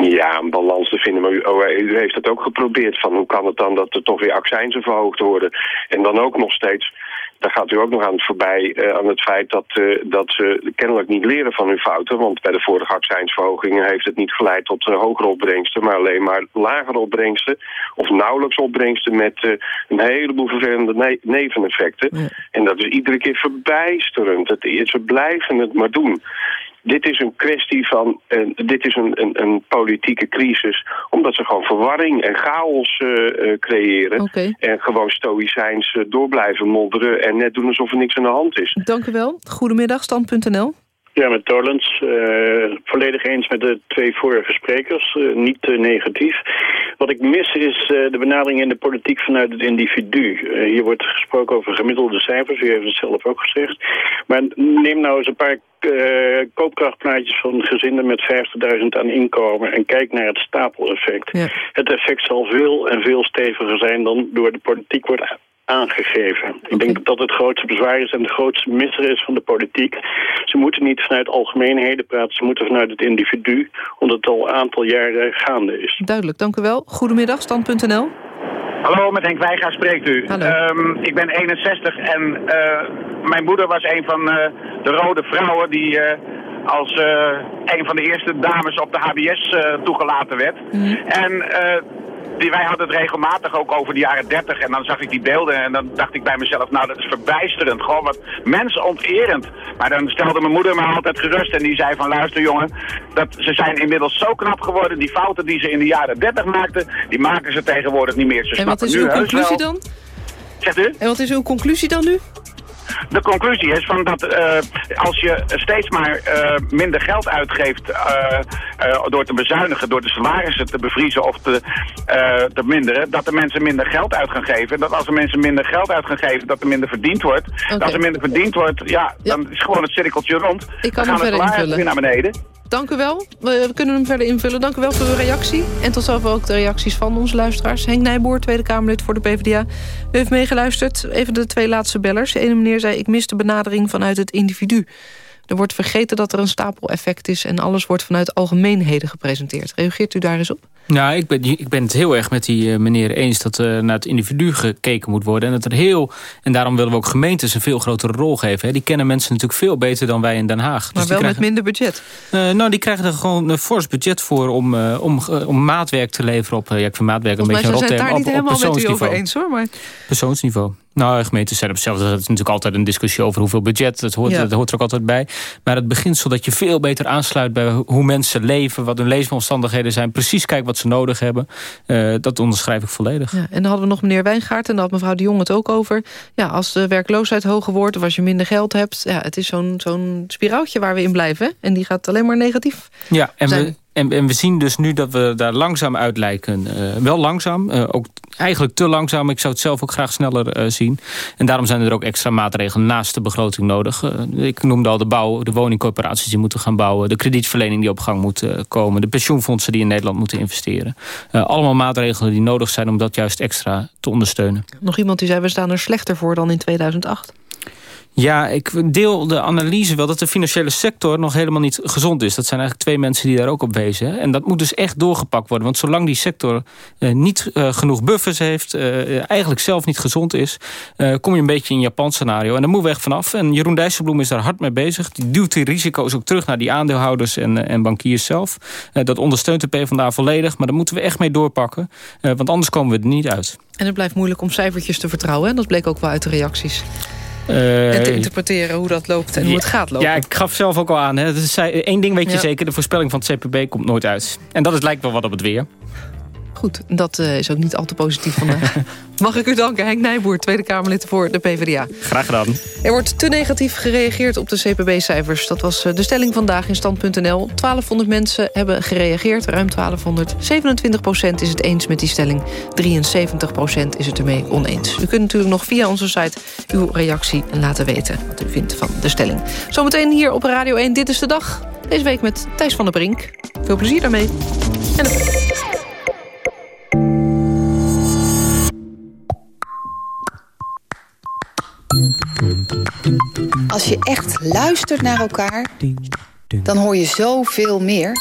Ja, een balans te vinden. Maar u, oh, u heeft het ook geprobeerd. Van hoe kan het dan dat er toch weer accijnzen verhoogd worden? En dan ook nog steeds, daar gaat u ook nog aan het voorbij, eh, aan het feit dat, eh, dat ze kennelijk niet leren van hun fouten. Want bij de vorige accijnsverhogingen heeft het niet geleid tot eh, hogere opbrengsten, maar alleen maar lagere opbrengsten. Of nauwelijks opbrengsten met een heleboel vervelende ne- neveneffecten. En dat is iedere keer verbijsterend. Het, ze blijven het maar doen. Dit is een kwestie van, dit is een, een, een politieke crisis, omdat ze gewoon verwarring en chaos eh, eh, creëren. En gewoon stoïcijns eh, door blijven modderen en net doen alsof er niks aan de hand is. Dank u wel. Goedemiddag, stand.nl. Ja, met Torlens. Uh, volledig eens met de twee vorige sprekers. Uh, niet uh, negatief. Wat ik mis is de benadering in de politiek vanuit het individu. hier wordt gesproken over gemiddelde cijfers. U heeft het zelf ook gezegd. Maar neem nou eens een paar koopkrachtplaatjes van gezinnen met 50.000 aan inkomen... en kijk naar het stapeleffect. Ja. Het effect zal veel en veel steviger zijn dan door de politiek wordt aangegeven. Ik denk dat dat het grootste bezwaar is en de grootste misser is van de politiek. Ze moeten niet vanuit algemeenheden praten, ze moeten vanuit het individu, omdat het al een aantal jaren gaande is. Duidelijk, dank u wel. Goedemiddag, stand.nl. Hallo, met Henk Wijga spreekt u. Um, ik ben 61 en uh, mijn moeder was een van uh, de rode vrouwen die uh, als een van de eerste dames op de HBS toegelaten werd. Mm. En die, wij hadden het regelmatig ook over de jaren 30 en dan zag ik die beelden en dan dacht ik bij mezelf, nou dat is verbijsterend, gewoon wat mensonterend. Maar dan stelde mijn moeder me altijd gerust en die zei van luister jongen, dat, ze zijn inmiddels zo knap geworden, die fouten die ze in de jaren 30 maakten, die maken ze tegenwoordig niet meer. Ze en wat is uw conclusie dan? Zegt u? En wat is uw conclusie dan nu? De conclusie is van dat uh, als je steeds maar uh, minder geld uitgeeft uh, door te bezuinigen, door de salarissen te bevriezen of te, te minderen, dat de mensen minder geld uit gaan geven. Dat als de mensen minder geld uit gaan geven, dat er minder verdiend wordt. Okay. Als er minder verdiend wordt, ja, dan is gewoon het cirkeltje rond. Ik kan dan gaan hem verder weer naar beneden. Dank u wel. We kunnen hem verder invullen. Dank u wel voor uw reactie. En tot zover ook de reacties van onze luisteraars. Henk Nijboer, Tweede Kamerlid voor de PvdA. U heeft meegeluisterd. Even de twee laatste bellers. De ene meneer zei, ik mis de benadering vanuit het individu. Er wordt vergeten dat er een stapeleffect is... en alles wordt vanuit algemeenheden gepresenteerd. Reageert u daar eens op? Nou, ik ben, ik ben het heel erg met die uh, meneer eens... dat uh, naar het individu gekeken moet worden. En, dat er heel, en daarom willen we ook gemeentes een veel grotere rol geven. Hè. Die kennen mensen natuurlijk veel beter dan wij in Den Haag. Maar dus wel met minder budget? Uh, nou, die krijgen er gewoon een fors budget voor... om, om, om maatwerk te leveren op... ja, ik vind maatwerk een beetje een rot. Ik ben daar niet helemaal met u over eens, hoor. Maar... Persoonsniveau. Nou, gemeenten zijn op zelf. Dat is natuurlijk altijd een discussie over hoeveel budget. Dat hoort, dat hoort er ook altijd bij. Maar het beginsel dat je veel beter aansluit bij hoe mensen leven... wat hun leefomstandigheden zijn. Precies kijk wat ze nodig hebben. Uh, dat onderschrijf ik volledig. Ja, en dan hadden we nog meneer Wijngaard. En daar had mevrouw de Jong het ook over. Ja, als de werkloosheid hoger wordt of als je minder geld hebt... Ja, het is zo'n zo'n spiraaltje waar we in blijven. En die gaat alleen maar negatief Ja, en we, en, en, we zien dus nu dat we daar langzaam uit lijken. Uh, wel langzaam, uh, ook eigenlijk te langzaam. Ik zou het zelf ook graag sneller uh, zien. En daarom zijn er ook extra maatregelen naast de begroting nodig. ik noemde al de bouw, de woningcorporaties die moeten gaan bouwen. De kredietverlening die op gang moet komen. De pensioenfondsen die in Nederland moeten investeren. allemaal maatregelen die nodig zijn om dat juist extra te ondersteunen. Nog iemand die zei, we staan er slechter voor dan in 2008. Ja, ik deel de analyse wel dat de financiële sector nog helemaal niet gezond is. Dat zijn eigenlijk twee mensen die daar ook op wezen. En dat moet dus echt doorgepakt worden. Want zolang die sector eh, niet uh, genoeg buffers heeft... Uh, eigenlijk zelf niet gezond is... kom je een beetje in een Japan scenario. En daar moeten we echt vanaf. En Jeroen Dijsselbloem is daar hard mee bezig. Die duwt die risico's ook terug naar die aandeelhouders en, en bankiers zelf. dat ondersteunt de PvdA volledig. Maar daar moeten we echt mee doorpakken. want anders komen we er niet uit. En het blijft moeilijk om cijfertjes te vertrouwen. En dat bleek ook wel uit de reacties. Uh, en te interpreteren hoe dat loopt en hoe het gaat lopen. Ja, ik gaf zelf ook al aan. Hè. Dus één ding weet je zeker, de voorspelling van het CPB komt nooit uit. En dat is, lijkt wel wat op het weer. Goed, dat uh, is ook niet al te positief vandaag. (laughs) Mag ik u danken, Henk Nijboer, Tweede Kamerlid voor de PvdA. Graag gedaan. Er wordt te negatief gereageerd op de CPB-cijfers. Dat was eh, de stelling vandaag in Stand.nl. 1200 mensen hebben gereageerd, ruim 1200. 27% is het eens met die stelling. 73% is het ermee oneens. U kunt natuurlijk nog via onze site uw reactie laten weten... wat u vindt van de stelling. Zometeen hier op Radio 1, Dit is de Dag. Deze week met Thijs van der Brink. Veel plezier daarmee. En Als je echt luistert naar elkaar, dan hoor je zoveel meer.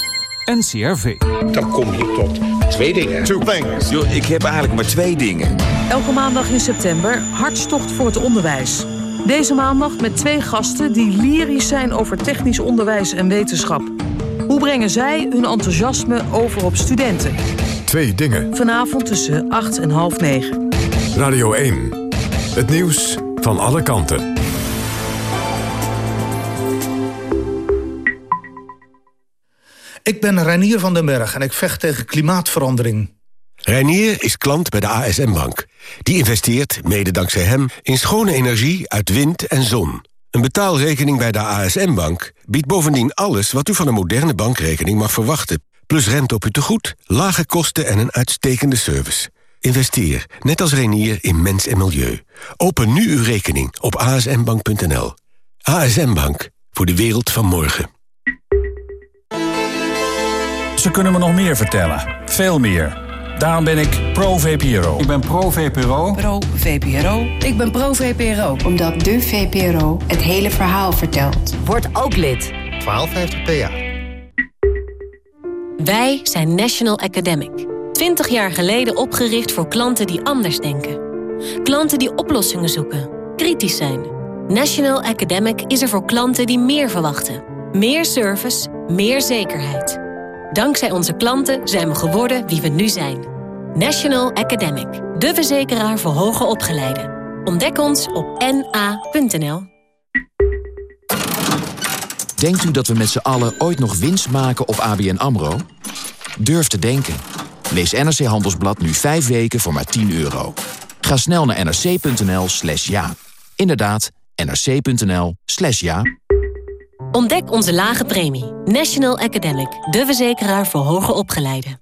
NCRV. Dan kom je tot twee dingen. Two things. Yo, ik heb eigenlijk maar twee dingen. Elke maandag in september hartstocht voor het onderwijs. Deze maandag met twee gasten die lyrisch zijn over technisch onderwijs en wetenschap. Hoe brengen zij hun enthousiasme over op studenten? Twee dingen. Vanavond tussen 8 en half negen. Radio 1. Het nieuws van alle kanten. Ik ben Reinier van den Berg en ik vecht tegen klimaatverandering. Reinier is klant bij de ASM-bank. Die investeert, mede dankzij hem, in schone energie uit wind en zon. Een betaalrekening bij de ASM-bank biedt bovendien alles wat u van een moderne bankrekening mag verwachten. Plus rente op uw tegoed, lage kosten en een uitstekende service. Investeer, net als Renier, in mens en milieu. Open nu uw rekening op asmbank.nl. ASM Bank, voor de wereld van morgen. Ze kunnen me nog meer vertellen. Veel meer. Daarom ben ik pro-VPRO. Ik ben pro-VPRO. Pro-VPRO. Ik ben pro-VPRO. Omdat de VPRO het hele verhaal vertelt. Word ook lid. 1250 PA. Wij zijn National Academic. 20 jaar geleden opgericht voor klanten die anders denken. Klanten die oplossingen zoeken, kritisch zijn. National Academic is er voor klanten die meer verwachten. Meer service, meer zekerheid. Dankzij onze klanten zijn we geworden wie we nu zijn. National Academic, de verzekeraar voor hoger opgeleiden. Ontdek ons op na.nl. Denkt u dat we met z'n allen ooit nog winst maken op ABN AMRO? Durf te denken. Lees NRC Handelsblad nu 5 weken voor maar 10 euro. Ga snel naar nrc.nl slash ja. Inderdaad, nrc.nl slash ja. Ontdek onze lage premie. National Academic, de verzekeraar voor hoger opgeleiden.